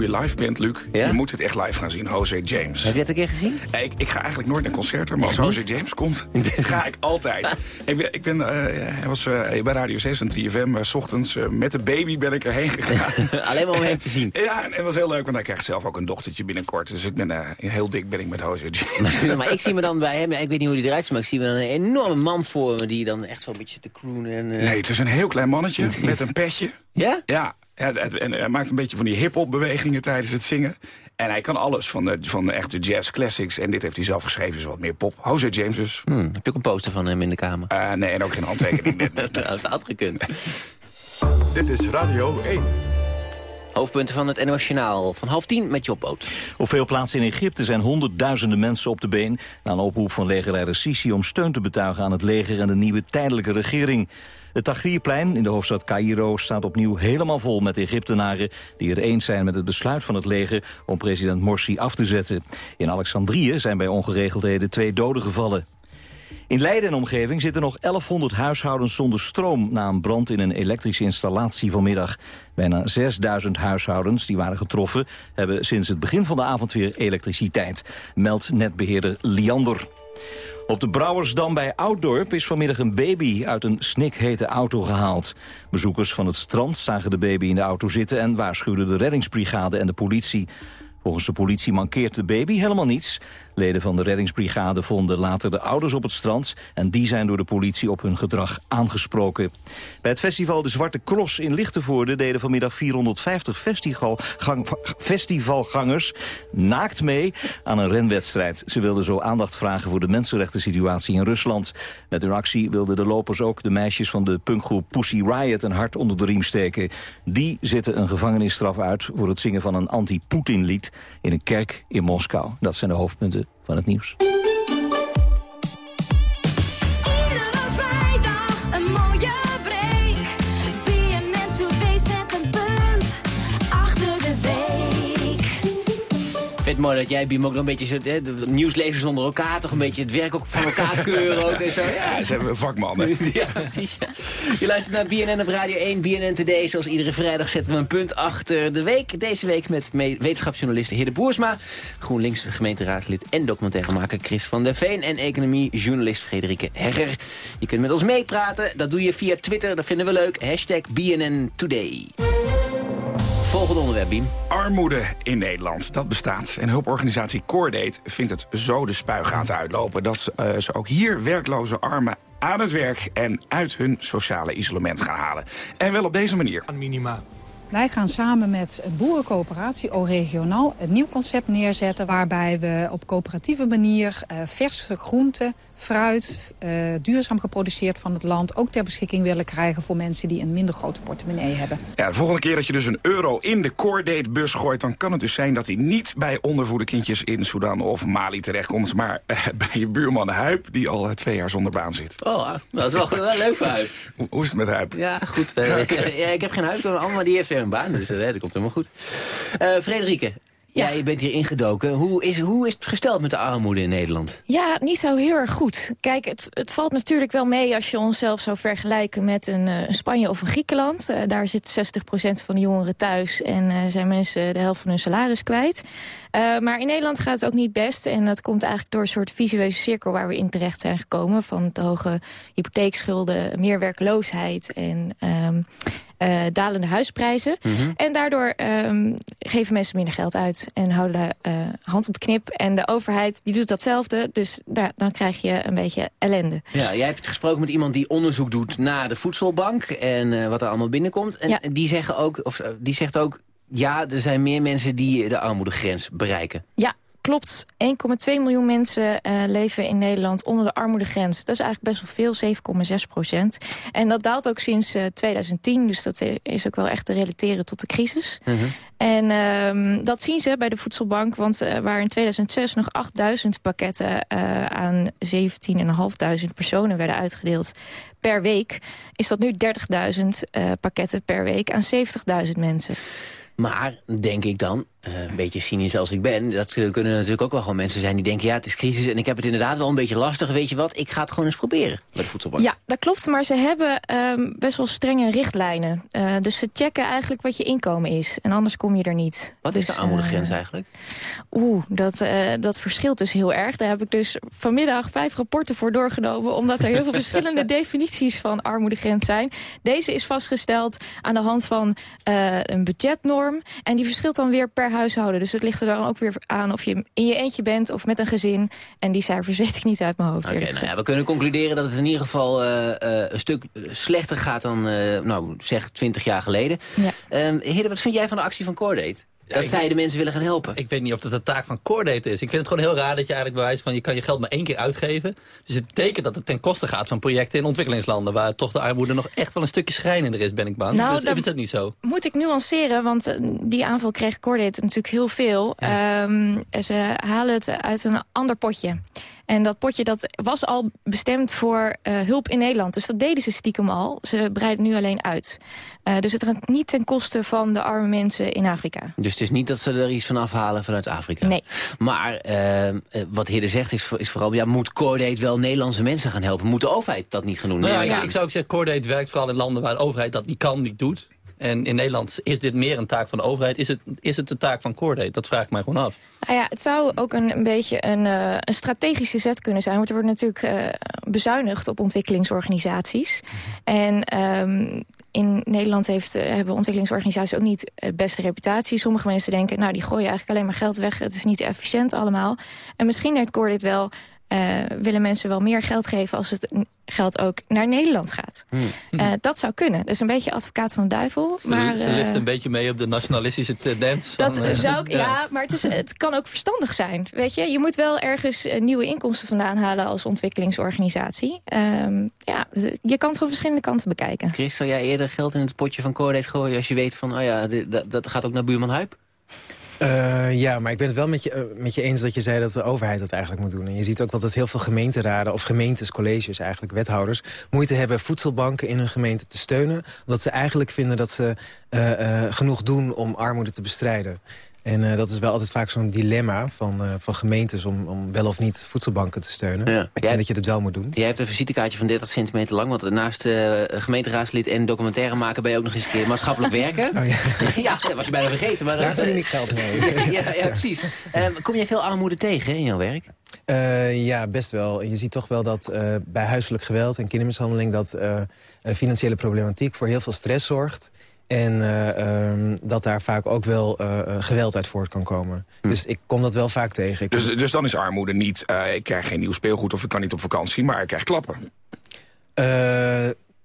goede live band, Luc. Je moet het echt live gaan zien, Jose James. Heb je het een keer gezien? Nee, ik, ik ga eigenlijk nooit naar concerten, maar als Jose James komt, ga ik altijd. ik ben, ik ben, eh, hij was eh, bij Radio 6 en 3FM, eh, s ochtends eh, met de baby ben ik erheen gegaan. Alleen maar om hem te zien. Ja, en het was heel leuk, want hij krijgt zelf ook een dochtertje binnenkort. Dus ik ben eh, heel dik ben ik met Jose James. maar ik zie me dan bij hem, ik weet niet hoe hij eruit ziet, maar ik zie me dan een enorme man voor me die dan echt zo'n beetje te croonen. En, eh, Nee, het is een heel klein mannetje met een petje. Ja? Ja, en hij maakt een beetje van die hip-hop bewegingen tijdens het zingen. En hij kan alles van de, van de echte jazz classics. En dit heeft hij zelf geschreven, is wat meer pop. Jose James dus. Hmm, heb je ook een poster van hem in de kamer? Eh, nee, en ook geen handtekening. dat had gekund. Dit is Radio 1. Hoofdpunten van het NOS Journaal van half tien met Job Boot. Op veel plaatsen in Egypte zijn honderdduizenden mensen op de been... na een oproep van legerleider Sisi om steun te betuigen aan het leger en de nieuwe tijdelijke regering. Het Tahrirplein in de hoofdstad Cairo staat opnieuw helemaal vol met Egyptenaren... die het eens zijn met het besluit van het leger om president Morsi af te zetten. In Alexandrië zijn bij ongeregeldheden twee doden gevallen. In Leiden en omgeving zitten nog 1100 huishoudens zonder stroom... na een brand in een elektrische installatie vanmiddag. Bijna 6000 huishoudens die waren getroffen... hebben sinds het begin van de avond weer elektriciteit, meldt netbeheerder Liander. Op de Brouwersdam bij Ouddorp is vanmiddag een baby uit een snikhete auto gehaald. Bezoekers van het strand zagen de baby in de auto zitten... en waarschuwden de reddingsbrigade en de politie. Volgens de politie mankeert de baby helemaal niets. Leden van de reddingsbrigade vonden later de ouders op het strand... en die zijn door de politie op hun gedrag aangesproken. Bij het festival De Zwarte Cross in Lichtenvoorde... deden vanmiddag 450 festivalgang, festivalgangers naakt mee aan een renwedstrijd. Ze wilden zo aandacht vragen voor de mensenrechten situatie in Rusland. Met hun actie wilden de lopers ook de meisjes van de punkgroep Pussy Riot... een hart onder de riem steken. Die zitten een gevangenisstraf uit voor het zingen van een anti-Poetin-lied... in een kerk in Moskou. Dat zijn de hoofdpunten van het nieuws. Het mooi dat jij, Biem, ook nog een beetje zit, hè, de nieuwslezers onder elkaar... toch een beetje het werk ook van elkaar keuren ook en zo. Ja, ze hebben een vakman, hè? Ja, precies. ja. Je luistert naar BNN op Radio 1, BNN Today. Zoals iedere vrijdag zetten we een punt achter de week. Deze week met me- wetenschapsjournalist Hidde Boersma... GroenLinks gemeenteraadslid en documentairemaker Chris van der Veen... en economiejournalist Frederike Hegger. Je kunt met ons meepraten. Dat doe je via Twitter, dat vinden we leuk. Hashtag BNN Today. Volgende onderwerp, Biem. Armoede in Nederland, dat bestaat. En hulporganisatie Cordate vindt het zo de spuigaten uitlopen... dat ze, eh, ze ook hier werkloze armen aan het werk... en uit hun sociale isolement gaan halen. En wel op deze manier. Minima. Wij gaan samen met een boerencoöperatie, O-regionaal, een nieuw concept neerzetten... waarbij we op coöperatieve manier eh, verse groenten, fruit, eh, duurzaam geproduceerd van het land... ook ter beschikking willen krijgen voor mensen die een minder grote portemonnee hebben. Ja, de volgende keer dat je dus een euro in de Cordate-bus gooit... dan kan het dus zijn dat hij niet bij ondervoede kindjes in Sudan of Mali terechtkomt... maar eh, bij je buurman Huip, die al eh, twee jaar zonder baan zit. Oh, dat is wel, wel leuk voor Huip. Hoe, hoe is het met Huip? Ja, goed. ik, ja, ik heb geen Huip, maar die heeft weer een baan, dus dat komt helemaal goed. Eh Frederike, jij bent hier ingedoken. Hoe is, hoe is het gesteld met de armoede in Nederland? Ja, niet zo heel erg goed. Kijk, het, het valt natuurlijk wel mee als je onszelf zou vergelijken met een, eh, een Spanje of een Griekenland. Eh, daar zit 60% van de jongeren thuis en eh, zijn mensen de helft van hun salaris kwijt. Maar in Nederland gaat het ook niet best. En dat komt eigenlijk door een soort visueuze cirkel waar we in terecht zijn gekomen. Van te hoge hypotheekschulden, meer werkloosheid en ehm, eh, dalende huisprijzen. Mhm. En daardoor ehm, geven mensen minder geld uit en houden de eh, hand op de knip. En de overheid die doet datzelfde, dus daar, dan krijg je een beetje ellende. Ja, jij hebt gesproken met iemand die onderzoek doet naar de voedselbank... en eh, wat er allemaal binnenkomt. En Ja. die, zeggen ook, of, die zegt ook... ja, er zijn meer mensen die de armoedegrens bereiken. Ja, klopt. 1,2 miljoen mensen eh, leven in Nederland onder de armoedegrens. Dat is eigenlijk best wel veel, 7,6 procent. En dat daalt ook sinds eh, 2010, dus dat is ook wel echt te relateren tot de crisis. En ehm, dat zien ze bij de Voedselbank, want eh, waar in 2006 nog 8000 pakketten eh, aan 17.500 personen werden uitgedeeld per week, is dat nu 30.000 eh, pakketten per week aan 70.000 mensen. Maar, denk ik dan, eh, een beetje cynisch als ik ben... dat kunnen natuurlijk ook wel gewoon mensen zijn die denken... ja, het is crisis en ik heb het inderdaad wel een beetje lastig. Weet je wat, ik ga het gewoon eens proberen bij de voedselbank. Ja, dat klopt, maar ze hebben ehm, best wel strenge richtlijnen. Eh, dus ze checken eigenlijk wat je inkomen is. En anders kom je er niet. Wat is Dus, de armoedegrens eh, eigenlijk? Oeh, dat, dat verschilt dus heel erg. Daar heb ik dus vanmiddag vijf rapporten voor doorgenomen... omdat er heel veel verschillende definities van armoedegrens zijn. Deze is vastgesteld aan de hand van een budgetnorm. En die verschilt dan weer per huishouden. Dus het ligt er dan ook weer aan of je in je eentje bent of met een gezin. En die cijfers weet ik niet uit mijn hoofd. Oké, nou ja, we kunnen concluderen dat het in ieder geval eh, eh, een stuk slechter gaat dan, eh, nou, zeg, 20 jaar geleden. Ja. Ehm Hidde, wat vind jij van de actie van Cordate? Dat zij de mensen willen gaan helpen. Ik weet niet of dat de taak van Coordate is. Ik vind het gewoon heel raar dat je eigenlijk bewijst van... je kan je geld maar één keer uitgeven. Dus het betekent dat het ten koste gaat van projecten in ontwikkelingslanden... waar toch de armoede nog echt wel een stukje schrijnender is, ben ik bang. Nou, dus dat- is dat niet zo? Moet ik nuanceren, want eh, die aanval kreeg Cordate natuurlijk heel veel. Ehm, ze halen het uit een ander potje. En dat potje dat was al bestemd voor eh, hulp in Nederland. Dus dat deden ze stiekem al. Ze breiden nu alleen uit. Eh, dus het gaat niet ten koste van de arme mensen in Afrika. Dus het is niet dat ze er iets van afhalen vanuit Afrika. Nee. Maar eh, wat Hidde zegt is, is vooral... Ja, moet Cordate wel Nederlandse mensen gaan helpen? Moet de overheid dat niet gaan doen? Nou ja, Nee, ik, ik zou ook zeggen, Coordate werkt vooral in landen waar de overheid dat niet kan, niet doet. En in Nederland is dit meer een taak van de overheid. Is het, is het de taak van Coordate? Dat vraag ik mij gewoon af. Nou ja, het zou ook een, een beetje een, eh, een strategische zet kunnen zijn. Want er wordt natuurlijk eh, bezuinigd op ontwikkelingsorganisaties. En ehm, in Nederland heeft, eh, hebben ontwikkelingsorganisaties ook niet de beste reputatie. Sommige mensen denken, nou die gooien eigenlijk alleen maar geld weg. Het is niet efficiënt allemaal. En misschien heeft Cor dit wel... eh, willen mensen wel meer geld geven als het geld ook naar Nederland gaat. Eh, dat zou kunnen. Dat is een beetje advocaat van de duivel. Ze, Maar, ze eh, lift een beetje mee op de nationalistische tendens. dat van, zou ik, ja, maar het, is, het kan ook verstandig zijn. Weet je, je moet wel ergens nieuwe inkomsten vandaan halen als ontwikkelingsorganisatie. Ehm, ja, je kan het van verschillende kanten bekijken. Chris, zou jij eerder geld in het potje van Cordate gooien... als je weet van, oh ja, dit- dat, dat gaat ook naar buurman Huip? Eh, ja, maar ik ben het wel met je, eh, met je eens dat je zei dat de overheid dat eigenlijk moet doen. En je ziet ook wel dat heel veel gemeenteraden of gemeentes, colleges eigenlijk, wethouders... moeite hebben voedselbanken in hun gemeente te steunen. Omdat ze eigenlijk vinden dat ze eh, genoeg doen om armoede te bestrijden. En eh, dat is wel altijd vaak zo'n dilemma van, eh, van gemeentes om, om wel of niet voedselbanken te steunen. Ja. Ik vind dat je dat wel moet doen. Jij hebt een visitekaartje van 30 centimeter lang. Want naast eh gemeenteraadslid en documentaire maken... ben je ook nog eens een keer maatschappelijk werken. Oh, ja. ja, dat was je bijna vergeten. Maar Daar verdien ik geld mee. ja, ja, precies. Ehm, kom jij veel armoede tegen in jouw werk? Ja, best wel. Je ziet toch wel dat bij huiselijk geweld en kindermishandeling... dat financiële problematiek voor heel veel stress zorgt. En eh, ehm, dat daar vaak ook wel eh, geweld uit voort kan komen. Dus ik kom dat wel vaak tegen. Ik Dus, dus dan is armoede niet, ik krijg geen nieuw speelgoed of ik kan niet op vakantie, maar ik krijg klappen.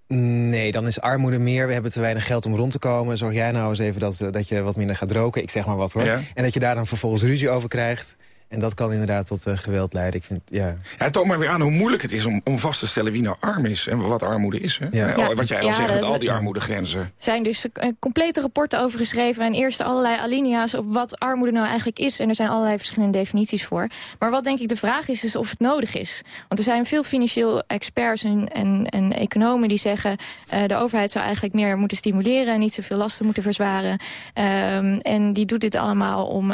Nee, dan is armoede meer. We hebben te weinig geld om rond te komen. Zorg jij nou eens even dat, dat je wat minder gaat roken. Ik zeg maar wat hoor. Ja. En dat je daar dan vervolgens ruzie over krijgt. En dat kan inderdaad tot eh, geweld leiden. Ik vind, ja. Ja, het toont maar weer aan hoe moeilijk het is om, om vast te stellen wie nou arm is en wat armoede is. Hè? Ja. Eh, Ja. Wat jij al Ja, zegt met al die armoedegrenzen. Er zijn dus eh, complete rapporten over geschreven... en eerst allerlei alinea's op wat armoede nou eigenlijk is. En er zijn allerlei verschillende definities voor. Maar wat denk ik de vraag is, is of het nodig is. Want er zijn veel financieel experts en, en, en economen die zeggen... eh, de overheid zou eigenlijk meer moeten stimuleren... en niet zoveel lasten moeten verzwaren. Ehm, en die doet dit allemaal om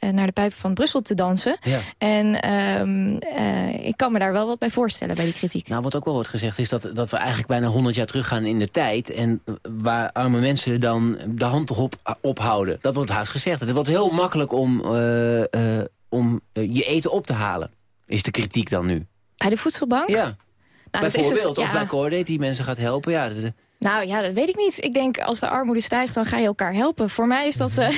naar de pijpen van Brussel te dansen. Ja. En ehm, eh, ik kan me daar wel wat bij voorstellen bij die kritiek. Nou, wat ook wel wordt gezegd is dat, dat we eigenlijk bijna 100 jaar teruggaan in de tijd. En waar arme mensen dan de hand op, ophouden. Dat wordt haast gezegd. Het wordt heel makkelijk om, eh, eh, om eh, je eten op te halen. Is de kritiek dan nu? Bij de voedselbank? Ja. Nou, dus- Bijvoorbeeld, of bij Coordate die mensen gaat helpen. Ja, de- Nou ja, dat weet ik niet. Ik denk als de armoede stijgt, dan ga je elkaar helpen. Voor mij is dat eh,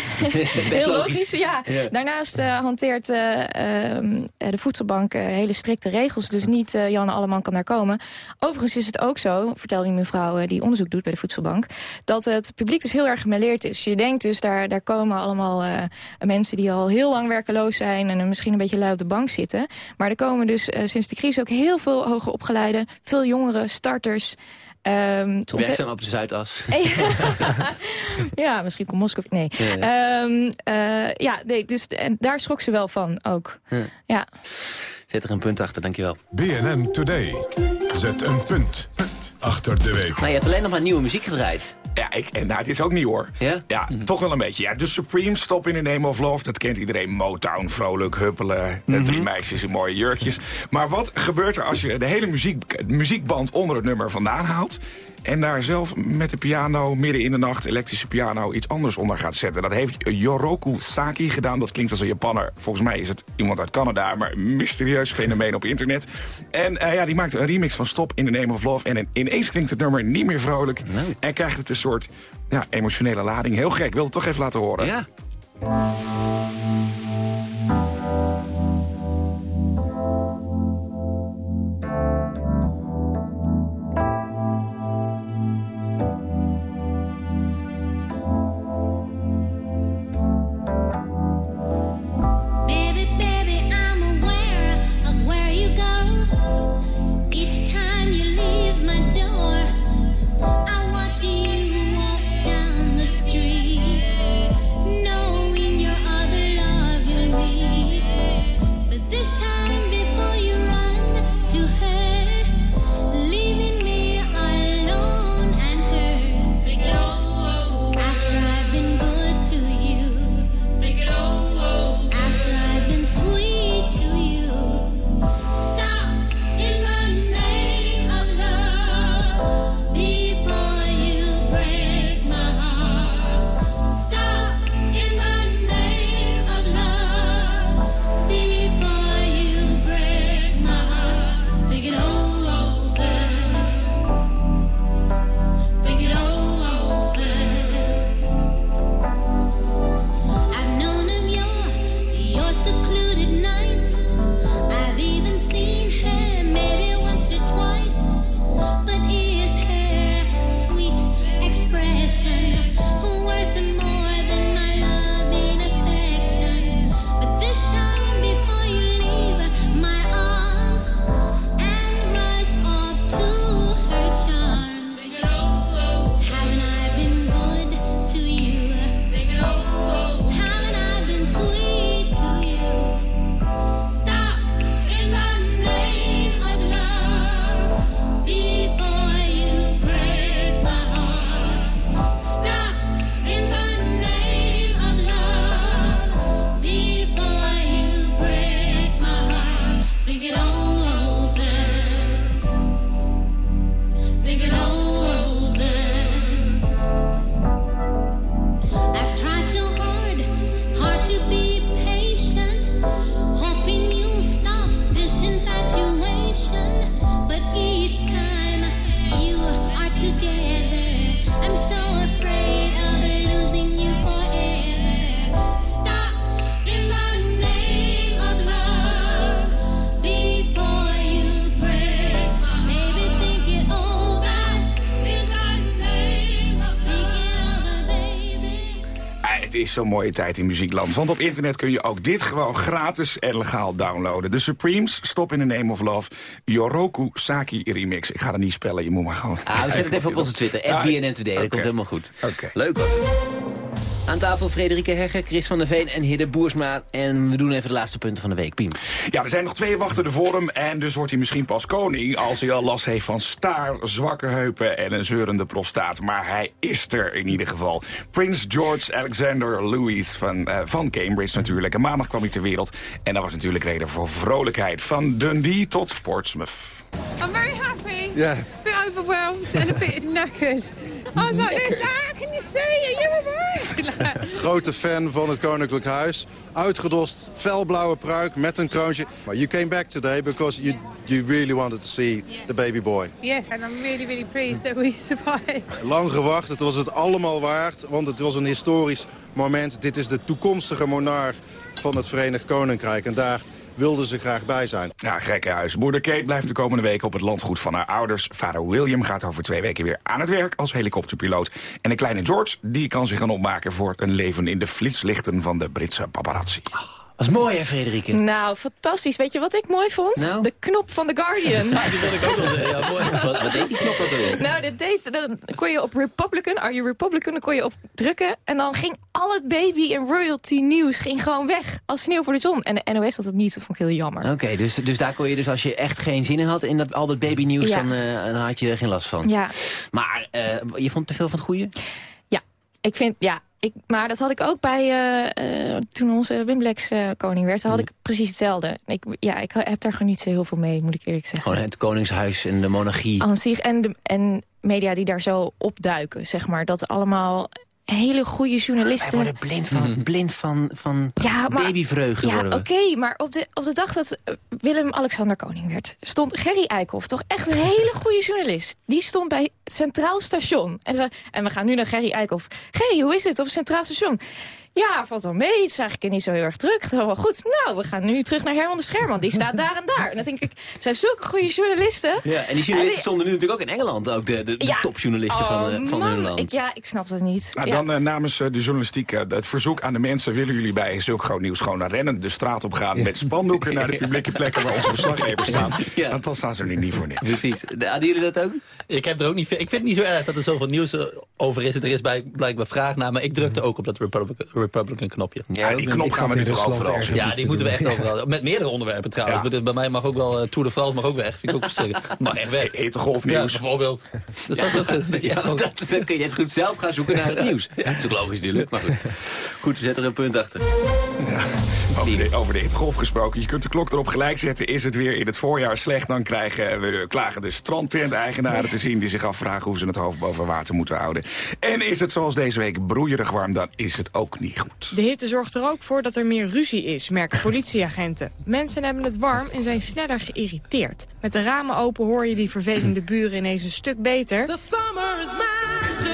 heel logisch. Ja. Ja. Daarnaast eh, hanteert eh, ehm, eh, de voedselbank hele strikte regels. Dus niet Jan Alleman kan daar komen. Overigens is het ook zo, vertelde die mevrouw die onderzoek doet bij de voedselbank... dat het publiek dus heel erg gemeleerd is. Je denkt dus, daar, daar komen allemaal mensen die al heel lang werkeloos zijn... en misschien een beetje lui op de bank zitten. Maar er komen dus sinds de crisis ook heel veel hoger opgeleide... veel jongeren, starters... Ehm, ontze- Werkzaam op de Zuidas. ja, misschien komt Moskou. Nee. Ja, Ehm, eh, ja, nee, dus en daar schrok ze wel van ook. Ja. Ja. Zet er een punt achter, dankjewel. BNN Today. Zet een punt achter de week. Nou, je hebt alleen nog maar nieuwe muziek gedraaid. Ja, ik, en nou, het is ook nieuw hoor. Ja? Ja, toch wel een beetje. Ja, de Supreme Stop in the Name of Love, dat kent iedereen. Motown, vrolijk, huppelen, eh, drie meisjes in mooie jurkjes. Maar wat gebeurt er als je de hele muziek, muziekband onder het nummer vandaan haalt... en daar zelf met de piano midden in de nacht, elektrische piano, iets anders onder gaat zetten? Dat heeft Yoroku Saki gedaan. Dat klinkt als een Japanner. Volgens mij is het iemand uit Canada, maar mysterieus fenomeen op internet. En eh, ja, die maakte een remix van Stop in the Name of Love. En ineens klinkt het nummer niet meer vrolijk. En krijgt het een soort ja, emotionele lading. Heel gek, ik wil het toch even laten horen. Ja. Is zo'n mooie tijd in muziekland. Want op internet kun je ook dit gewoon gratis en legaal downloaden. De Supremes, Stop in the Name of Love, Yoroku Saki remix. Ik ga het niet spellen, je moet maar gewoon... Ah, we zetten het even op onze Twitter, FBNN Today, dat oké. komt helemaal goed. Leuk hoor. Aan tafel Frederike Hegger, Chris van der Veen en Hidde Boersma. En we doen even de laatste punten van de week. Piem. Ja, er zijn nog twee wachtende voor hem. En dus wordt hij misschien pas koning als hij al last heeft van staar, zwakke heupen en een zeurende prostaat. Maar hij is er in ieder geval. Prins George Alexander Louis van, eh, van Cambridge natuurlijk. En maandag kwam hij ter wereld. En dat was natuurlijk reden voor vrolijkheid. Van Dundee tot Portsmouth. I'm very happy. Yeah. A bit overwhelmed and a bit knackered. I was like this, ah, can you see? Are you alright? Grote fan van het Koninklijk Huis. Uitgedost, felblauwe pruik met een kroontje. Maar you came back today because you, you really wanted to see the baby boy. yes, and I'm really, really pleased that we survived. Lang gewacht, het was het allemaal waard, want het was een historisch moment. Dit is de toekomstige monarch van het Verenigd Koninkrijk. En daar wilden ze graag bij zijn. Ja, gekke huis. Moeder Kate blijft de komende weken op het landgoed van haar ouders. Vader William gaat over twee weken weer aan het werk als helikopterpiloot. En de kleine George die kan zich gaan opmaken voor een leven in de flitslichten van de Britse paparazzi. Dat is mooi hè, Frederike? Nou, fantastisch. Weet je wat ik mooi vond? Nou? De knop van The Guardian. Ja, die ik ook wel. Ja, mooi. Wat, wat deed die knop ook alweer? Nou, dit deed, dan kon je op Republican, Are You Republican, dan kon je op drukken. En dan ging al het baby en royalty nieuws ging gewoon weg. Als sneeuw voor de zon. En de NOS had het niet, dat vond ik heel jammer. Oké, dus, dus daar kon je dus als je echt geen zin in had in dat, al dat babynieuws, Ja. dan, eh, dan had je er geen last van. Ja, Maar eh, je vond te veel van het goede? ja. Ik vind, ja. Ik, maar dat had ik ook bij eh, eh, toen onze Wimblex eh, koning werd. Had ik precies hetzelfde. Ik, ja, ik heb daar gewoon niet zo heel veel mee, moet ik eerlijk zeggen. Gewoon het Koningshuis en de monarchie. Aan zich en, de, en media die daar zo opduiken, zeg maar. Dat allemaal hele goede Wij journalisten... worden blind van, blind van, van Ja, maar- babyvreugde Ja, oké, maar op de, op de dag dat eh, Willem-Alexander koning werd... stond Gerry Eikhoff, toch echt een hele goede journalist. Die stond bij het Centraal Station. En, zei, en we gaan nu naar Gerry Eikhoff. Gerry, hoe is het op het Centraal Station? Ja, valt wel mee. Het is eigenlijk niet zo heel erg druk. Het is wel goed. Nou, we gaan nu terug naar Herman de Scherman. Die staat daar en daar. En dan denk ik, het zijn zulke goede journalisten. Ja, en die journalisten stonden nu natuurlijk ook in Engeland. Ook de, de, de Ja. topjournalisten van, Oh, eh, van man, hun land. Ik, ja, ik snap dat niet. Nou, Ja. Dan eh, namens eh, de journalistiek, het verzoek aan de mensen... willen jullie bij Zulk Groot Nieuws gewoon naar rennen, de straat op gaan... met spandoeken naar de publieke plekken waar onze verslaggevers staan. Ja. Want dan staan ze er nu niet voor niks. Precies. De- Hadden jullie dat ook? Ik, heb er ook niet, ik vind het niet zo erg dat er zoveel nieuws over is. Er is bij, blijkbaar vraag naar, maar ik drukte ook op dat Republican, Republican knopje. Ja, die knop gaan we nu toch overal. Ja, die moeten we echt overal. Met meerdere onderwerpen trouwens. Ja. Dus bij mij mag ook wel eh, Tour de France mag ook weg. Vind ik ook verschrikkelijk. Mag echt weg. Hete golfnieuws. Ja, bijvoorbeeld. Dat is ook wel- Ja, maar dat, dan kun je net goed zelf gaan zoeken naar het nieuws. Dat is ook logisch natuurlijk, maar goed. Goed, we zetten er een punt achter. Over de, over de hittegolf gesproken. Je kunt de klok erop gelijk zetten. Is het weer in het voorjaar slecht, dan krijgen we de klagende strandtent-eigenaren te zien... die zich afvragen hoe ze het hoofd boven water moeten houden. En is het zoals deze week broeierig warm, dan is het ook niet goed. De hitte zorgt er ook voor dat er meer ruzie is, merken politieagenten. Mensen hebben het warm en zijn sneller geïrriteerd. Met de ramen open hoor je die vervelende buren ineens een stuk beter. The summer is magic.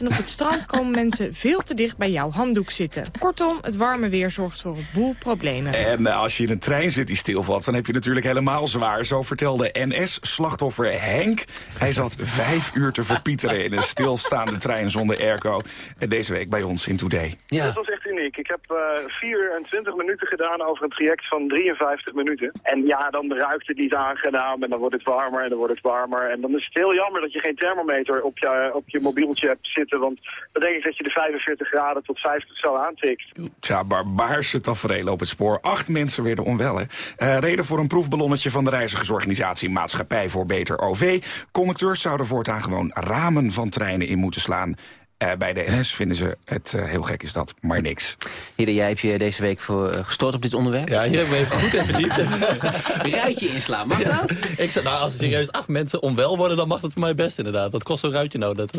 En op het strand komen mensen veel te dicht bij jouw handdoek zitten. Kortom, het warme weer zorgt voor een boel problemen. En eh, als je in een trein zit die stilvalt, dan heb je natuurlijk helemaal zwaar. Zo vertelde NS-slachtoffer Henk. Hij zat vijf uur te verpieteren in een stilstaande trein zonder airco. En deze week bij ons in Today. Dat was echt uniek. Ik heb eh 24 minuten gedaan over een traject van 53 minuten. En ja, dan ruikt het niet aangenaam en dan wordt het warmer en dan wordt het warmer. En dan is het heel jammer dat je geen thermometer op je, op je mobieltje hebt zitten. Want dan denk ik dat je de 45 graden tot 50 zo aantikt. Tja, barbaarse tafereel op het spoor. Acht mensen werden onwel. Eh, reden voor een proefballonnetje van de reizigersorganisatie Maatschappij voor Beter OV. Conducteurs zouden voortaan gewoon ramen van treinen in moeten slaan. Eh, bij de NS vinden ze het, eh, heel gek is dat, maar niks. Hidde, jij hebt je deze week voor eh, gestort op dit onderwerp? Ja, hier hebben we even goed in verdiept. Ruitje inslaan, mag dat? Ik zeg, nou, als er serieus acht mensen onwel worden, dan mag dat voor mij best inderdaad. Dat kost zo'n ruitje nou. Dat,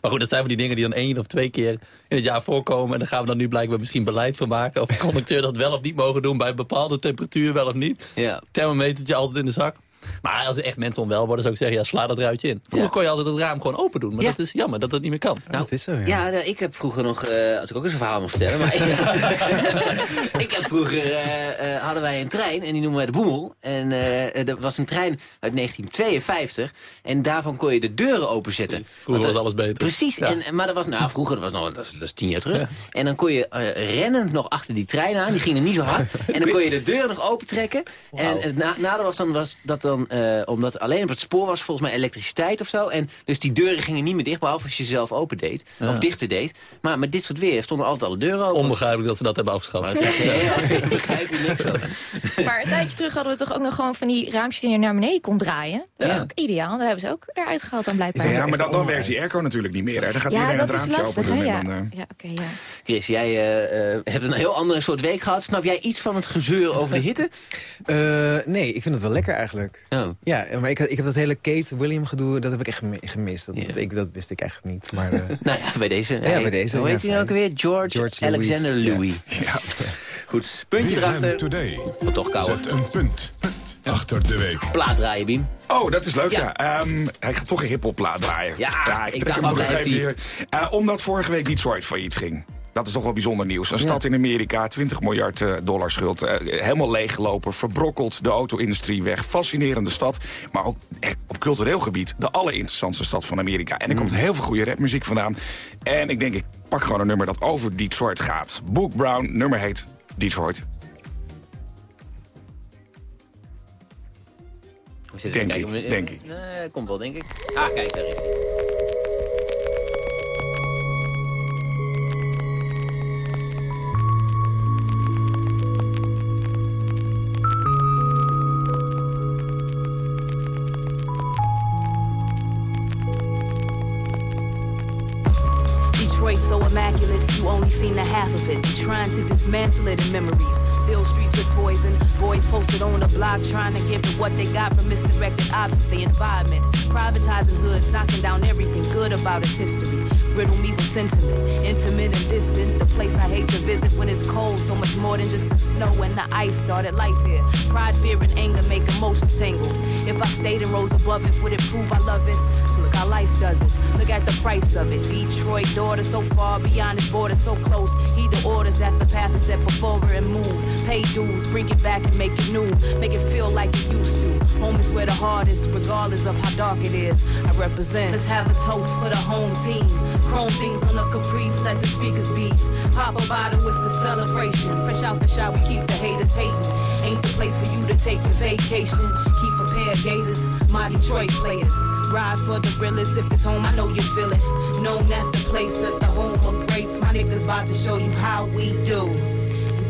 maar goed, dat zijn van die dingen die dan één of twee keer in het jaar voorkomen. En daar gaan we dan nu blijkbaar misschien beleid van maken. Of de conducteur dat wel of niet mogen doen bij een bepaalde temperatuur, wel of niet. Ja. Thermometertje altijd in de zak. Maar als er echt mensen onwel worden, zou ik zeggen, ja, sla dat ruitje in. Vroeger kon je altijd het raam gewoon open doen, maar Ja. dat is jammer dat dat niet meer kan. Nou, dat is zo, Ja, nou, ik heb vroeger nog, eh, als ik ook eens een verhaal mag vertellen, maar ik, ik heb vroeger, eh, eh, hadden wij een trein en die noemen wij de Boemel. En eh, dat was een trein uit 1952 en daarvan kon je de deuren openzetten. Vroeger Want, was alles beter. Precies, Ja. en, maar dat was, nou vroeger, dat was, nog, dat is, dat is tien jaar terug. En dan kon je rennend nog achter die trein aan, die gingen niet zo hard. en dan kon je de deuren nog opentrekken. En het na, nadeel was dan was dat dan, eh, omdat alleen op het spoor was volgens mij elektriciteit of zo. En dus die deuren gingen niet meer dicht, behalve als je ze zelf open deed. Ja. Of dichter deed. Maar met dit soort weer stonden altijd alle deuren open. Onbegrijpelijk dat ze dat hebben afgeschaft. Maar zeg begrijp niks van. Maar een tijdje terug hadden we toch ook nog gewoon van die raampjes die je naar beneden kon draaien. Dat is Ja. ook ideaal. Dat hebben ze ook eruit gehaald dan blijkbaar. Ja, maar dan, dan werkt die airco natuurlijk niet meer. Hè. Dan gaat iedereen dat het is raampje lastig, open doen. Ja. dan, eh, Ja, oké, ja. Chris, jij eh, eh, hebt een heel andere soort week gehad. Snap jij iets van het gezeur over de hitte? Eh, nee, ik vind het wel lekker eigenlijk. Ja, maar ik, ik heb dat hele Kate William gedoe, dat heb ik echt gemi- gemist. Dat, ik, dat wist ik eigenlijk niet. Maar, eh, Nou ja, bij deze. Ja, Hij- bij deze, Hoe heet hij nou ook weer? George, George Alexander Louis, Louis. Ja. Goed, puntje erachter. Today. Wat toch kouder. Zet een punt achter de week. Plaat draaien, Biem. Oh, dat is leuk, ja. Ja. Ehm, hij gaat toch een hiphopplaat draaien. Ja, ik ik trek dacht, wat toch blijft even die? hier. Eh, omdat vorige week Detroit failliet ging. Dat is toch wel bijzonder nieuws. Een stad in Amerika, 20 miljard eh, dollar schuld. eh, helemaal leeggelopen, verbrokkeld de auto-industrie weg. Fascinerende stad. Maar ook echt op cultureel gebied de allerinteressantste stad van Amerika. En er komt heel veel goede rapmuziek vandaan. En ik denk, ik pak gewoon een nummer dat over Detroit gaat. Book Brown, nummer heet Detroit. Denk ik, denk ik. Nee, komt wel, denk ik. Ah, kijk, daar is hij. Seen the half of it. Trying to dismantle it in memories. Fill streets with poison. Boys posted on the block trying to give it what they got from misdirected objects, the environment. Privatizing hoods, knocking down everything good about its history. Riddle me with sentiment, intimate and distant. The place I hate to visit when it's cold, so much more than just the snow and the ice started life here. Pride, fear, and anger make emotions tangled. If I stayed and rose above it, would it prove I love it? How life doesn't. Look at the price of it. Detroit daughter so far beyond his border, so close. Heed the orders as the path is set before her and move. Pay dues, bring it back and make it new. Make it feel like it used to. Home is where the heart is, regardless of how dark it is. I represent. Let's have a toast for the home team. Chrome things on the caprice, let the speakers beat. Pop a bottle, it's a celebration. Fresh out the shot, we keep the haters hating. Ain't the place for you to take your vacation. Keep a pair of gators, my Detroit players. Ride for the realest, if it's home, I know you feel it. Known as the place of the home of grace. My niggas about to show you how we do.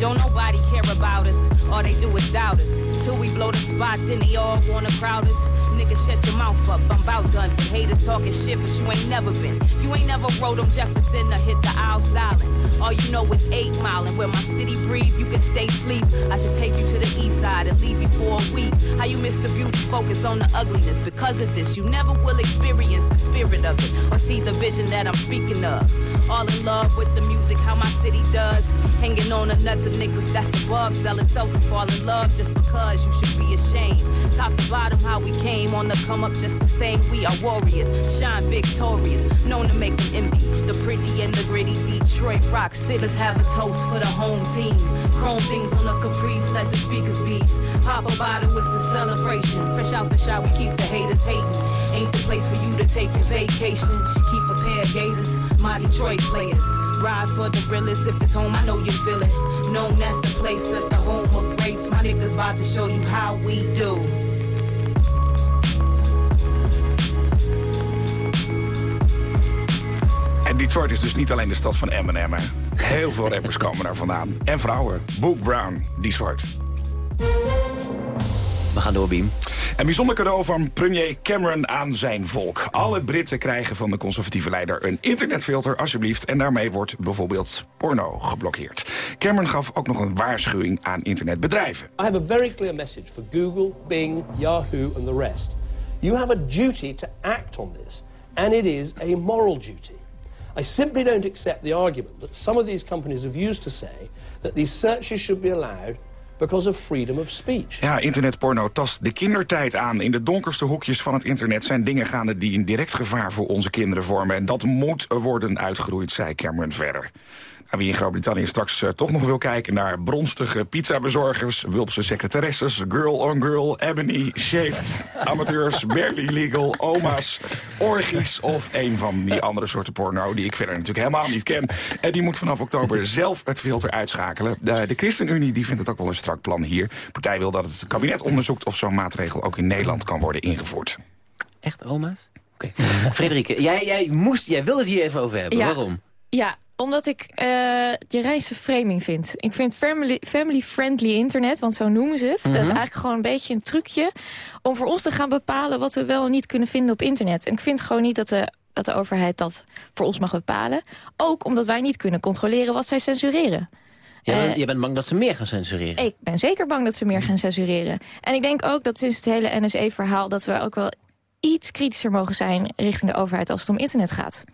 Don't nobody care about us, all they do is doubt us. Till we blow the spot, then they all wanna crowd us. Nigga, shut your mouth up, I'm about done. with haters talking shit, but you ain't never been. You ain't never rode on Jefferson or hit the aisle styling. All you know is 8 Mile, and where my city breathe, you can stay sleep. I should take you to the east side and leave you for a week. How you miss the beauty, focus on the ugliness. Because of this, you never will experience the spirit of it or see the vision that I'm speaking of. All in love with the music, how my city does. Hanging on the nuts niggas that's above. Selling self to fall in love just because you should be ashamed. Top to bottom, how we came on the come up just the same. We are warriors, shine victorious, known to make them envy. The pretty and the gritty Detroit rock city. Let's have a toast for the home team. Chrome things on the caprice, let the speakers beat. Pop a bottle, it's a celebration. Fresh out the shot, we keep the haters hating. Ain't the place for you to take your vacation. Keep a pair of gators, my Detroit players. Ride for the realest, if it's home, I know you feel it. Known as the place of the home of grace. My niggas about to show you how we do. En Detroit is dus niet alleen de stad van Eminem. hè. Heel veel rappers komen daar vandaan. En vrouwen. Book Brown, Detroit. We gaan door, Beam. Een bijzonder cadeau van premier Cameron aan zijn volk. Alle Britten krijgen van de conservatieve leider een internetfilter, alsjeblieft. En daarmee wordt bijvoorbeeld porno geblokkeerd. Cameron gaf ook nog een waarschuwing aan internetbedrijven. I have a very clear message for Google, Bing, Yahoo, and the rest. You have a duty to act on this, and it is a moral duty. I simply don't accept the argument that some of these companies have used to say that these searches should be allowed because of freedom of speech. Ja, internetporno tast de kindertijd aan. In de donkerste hoekjes van het internet zijn dingen gaande... die een direct gevaar voor onze kinderen vormen. En dat moet worden uitgeroeid, zei Cameron verder. Nou, wie in Groot-Brittannië straks eh, toch nog wil kijken naar bronstige pizzabezorgers, wulpse secretaresses, girl on girl, ebony, shaved, amateurs, barely legal, oma's, orgies of een van die andere soorten porno die ik verder natuurlijk helemaal niet ken. En die moet vanaf oktober zelf het filter uitschakelen. De, de ChristenUnie die vindt het ook wel een strak plan hier. De partij wil dat het kabinet onderzoekt of zo'n maatregel ook in Nederland kan worden ingevoerd. Echt oma's? Oké. Frederike, jij, jij, moest, jij wilde het hier even over hebben. Ja. Waarom? Ja, omdat ik eh je framing vind. Ik vind family- family-friendly internet, want zo noemen ze het. Dat is Mhm. eigenlijk gewoon een beetje een trucje... om voor ons te gaan bepalen wat we wel en niet kunnen vinden op internet. En ik vind gewoon niet dat de, dat de overheid dat voor ons mag bepalen. Ook omdat wij niet kunnen controleren wat zij censureren. Bent, Eh, bent bang dat ze meer gaan censureren. ik ben zeker bang dat ze meer gaan censureren. En ik denk ook dat sinds het hele NSE-verhaal... dat we ook wel iets kritischer mogen zijn richting de overheid als het om internet gaat.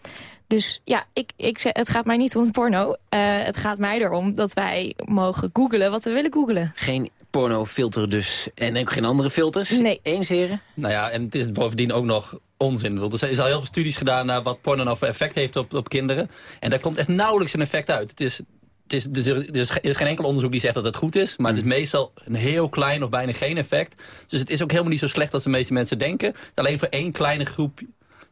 Dus ja, ik, ik, zeg- het gaat mij niet om porno. Eh, het gaat mij erom dat wij mogen googlen wat we willen googlen. Geen pornofilter dus. En ook geen andere filters? Nee. Eens, heren? Nou ja, en het is bovendien ook nog onzin. Want Er is al heel veel studies gedaan naar wat porno nou voor effect heeft op, op kinderen. En daar komt echt nauwelijks een effect uit. Het is, het is, dus er, is, ge- er is geen enkel onderzoek die zegt dat het goed is. Maar het is meestal een heel klein of bijna geen effect. Dus het is ook helemaal niet zo slecht als de meeste mensen denken. Alleen voor één kleine groep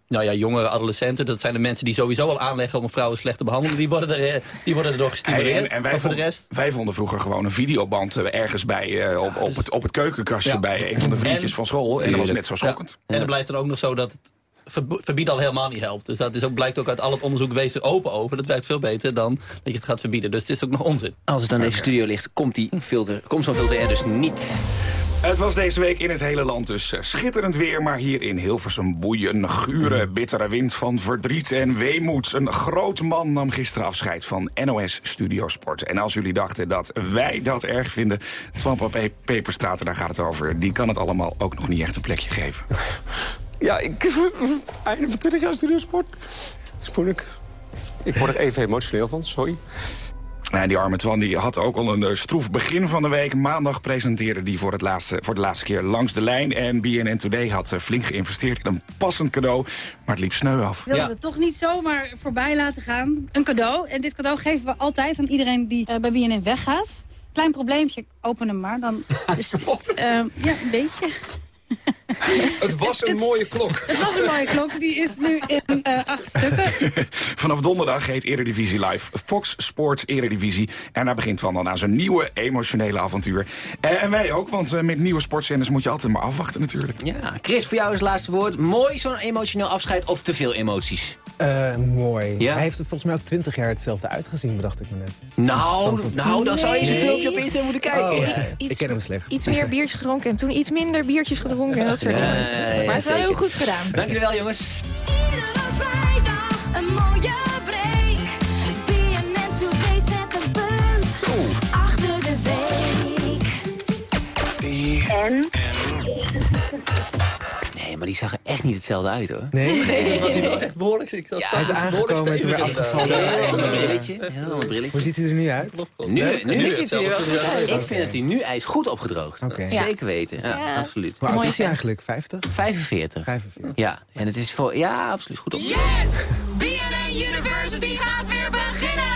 nou ja, jongere adolescenten, dat zijn de mensen die sowieso al aanleggen om vrouwen slecht te behandelen. Die worden, er, eh, die worden erdoor gestimuleerd. En, en wij, voor de vonden, rest... wij vonden vroeger gewoon een videoband eh, ergens bij, eh, op, op, het, op het keukenkastje Ja. bij een van de vriendjes En- van school. En dat was net zo schokkend. Ja. En dan blijft dan ook nog zo dat het verbieden al helemaal niet helpt. Dus dat is ook, blijkt ook uit al het onderzoek wees er open over. Dat werkt veel beter dan dat je het gaat verbieden. Dus het is ook nog onzin. Als het aan deze studio ligt, komt, die filter, komt zo'n filter er dus niet. Het was deze week in het hele land dus schitterend weer... maar hier in Hilversum woeien gure, bittere wind van verdriet en weemoed. Een groot man nam gisteren afscheid van NOS Studiosport. En als jullie dachten dat wij dat erg vinden... Twampa Pe- Peperstraat, daar gaat het over... die kan het allemaal ook nog niet echt een plekje geven. Ja, ik... Einde van 20 jaar studiosport. Dat is moeilijk. Ik word er even emotioneel van, sorry. Nou, die arme Twan die had ook al een eh, stroef begin van de week. Maandag presenteerde die voor, het laatste, voor de laatste keer langs de lijn. En BNN Today had eh, flink geïnvesteerd in een passend cadeau. Maar het liep sneu af. wilden we toch niet zomaar voorbij laten gaan. Een cadeau. En dit cadeau geven we altijd aan iedereen die eh, bij BNN weggaat. Klein probleempje, open hem maar. Dan is het, ja, een beetje. Het was een mooie klok. Het was een mooie klok, die is nu in eh, acht stukken. Vanaf donderdag heet Eredivisie Live Fox Sports Eredivisie. En daar begint Twan dan aan zijn nieuwe emotionele avontuur. Eh, en wij ook, want eh, met nieuwe sportzenders moet je altijd maar afwachten natuurlijk. Ja, Chris, voor jou is het laatste woord. Mooi zo'n emotioneel afscheid of te veel emoties? Eh, mooi. Ja? Hij heeft er volgens mij ook 20 jaar hetzelfde uitgezien, bedacht ik me net. Nou, nou dan zou je zijn Nee. filmpje op Insta moeten kijken. Oh, Ja. Iets- Ik ken hem slecht. Iets meer biertjes gedronken en toen iets minder biertjes gedronken. En dat soort Ja, dingen. ja, maar het is wel heel goed gedaan. Dank jullie wel, jongens. Een mooie break. BNN zet een punt achter de week. En? Nee, maar die zag er echt niet hetzelfde uit, hoor. Nee? Nee, was hij wel echt behoorlijk. Ik zat Ja, Hij is aangekomen en toen weer afgevallen. Ja, En, een eh, brilletje. Ja, een brilletje. Hoe ziet hij er nu uit? Nu, nu, Nu ziet hij er wel goed uit. Ik vind dat hij nu hij is goed opgedroogd. Oké. Ja. Zeker weten. Ja, Ja. absoluut. Hoe oud Mooi is hij eigenlijk? 50? 45. 45. Ja, en het is voor... Ja, absoluut goed opgedroogd. Yes! BNN University gaat weer beginnen!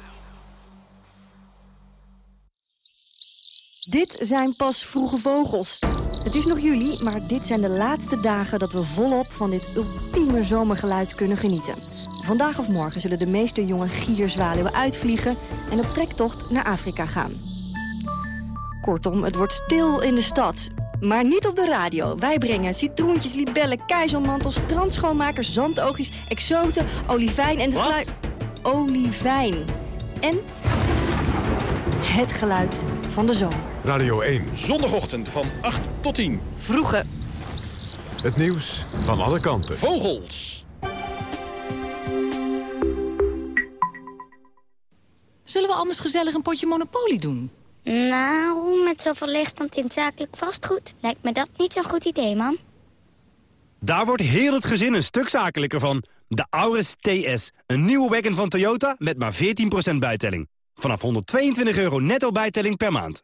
Dit zijn pas vroege vogels. Het is nog juli, maar dit zijn de laatste dagen dat we volop van dit ultieme zomergeluid kunnen genieten. Vandaag of morgen zullen de meeste jonge gierzwaluwen uitvliegen en op trektocht naar Afrika gaan. Kortom, het wordt stil in de stad. Maar niet op de radio. Wij brengen citroentjes, libellen, keizermantels, strandschoonmakers, zandoogjes, exoten, olivijn en het geluid... Olivijn. En het geluid van de zomer. Radio 1. Zondagochtend van 8 tot 10. Vroege. Het nieuws van alle kanten. Vogels. Zullen we anders gezellig een potje Monopoly doen? Nou, met zoveel leegstand in zakelijk vastgoed lijkt me dat niet zo'n goed idee, man. Daar wordt heel het gezin een stuk zakelijker van. De Auris TS, een nieuwe wagon van Toyota met maar 14% bijtelling. Vanaf 122 euro netto bijtelling per maand.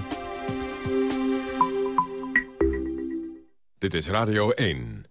Dit is Radio 1.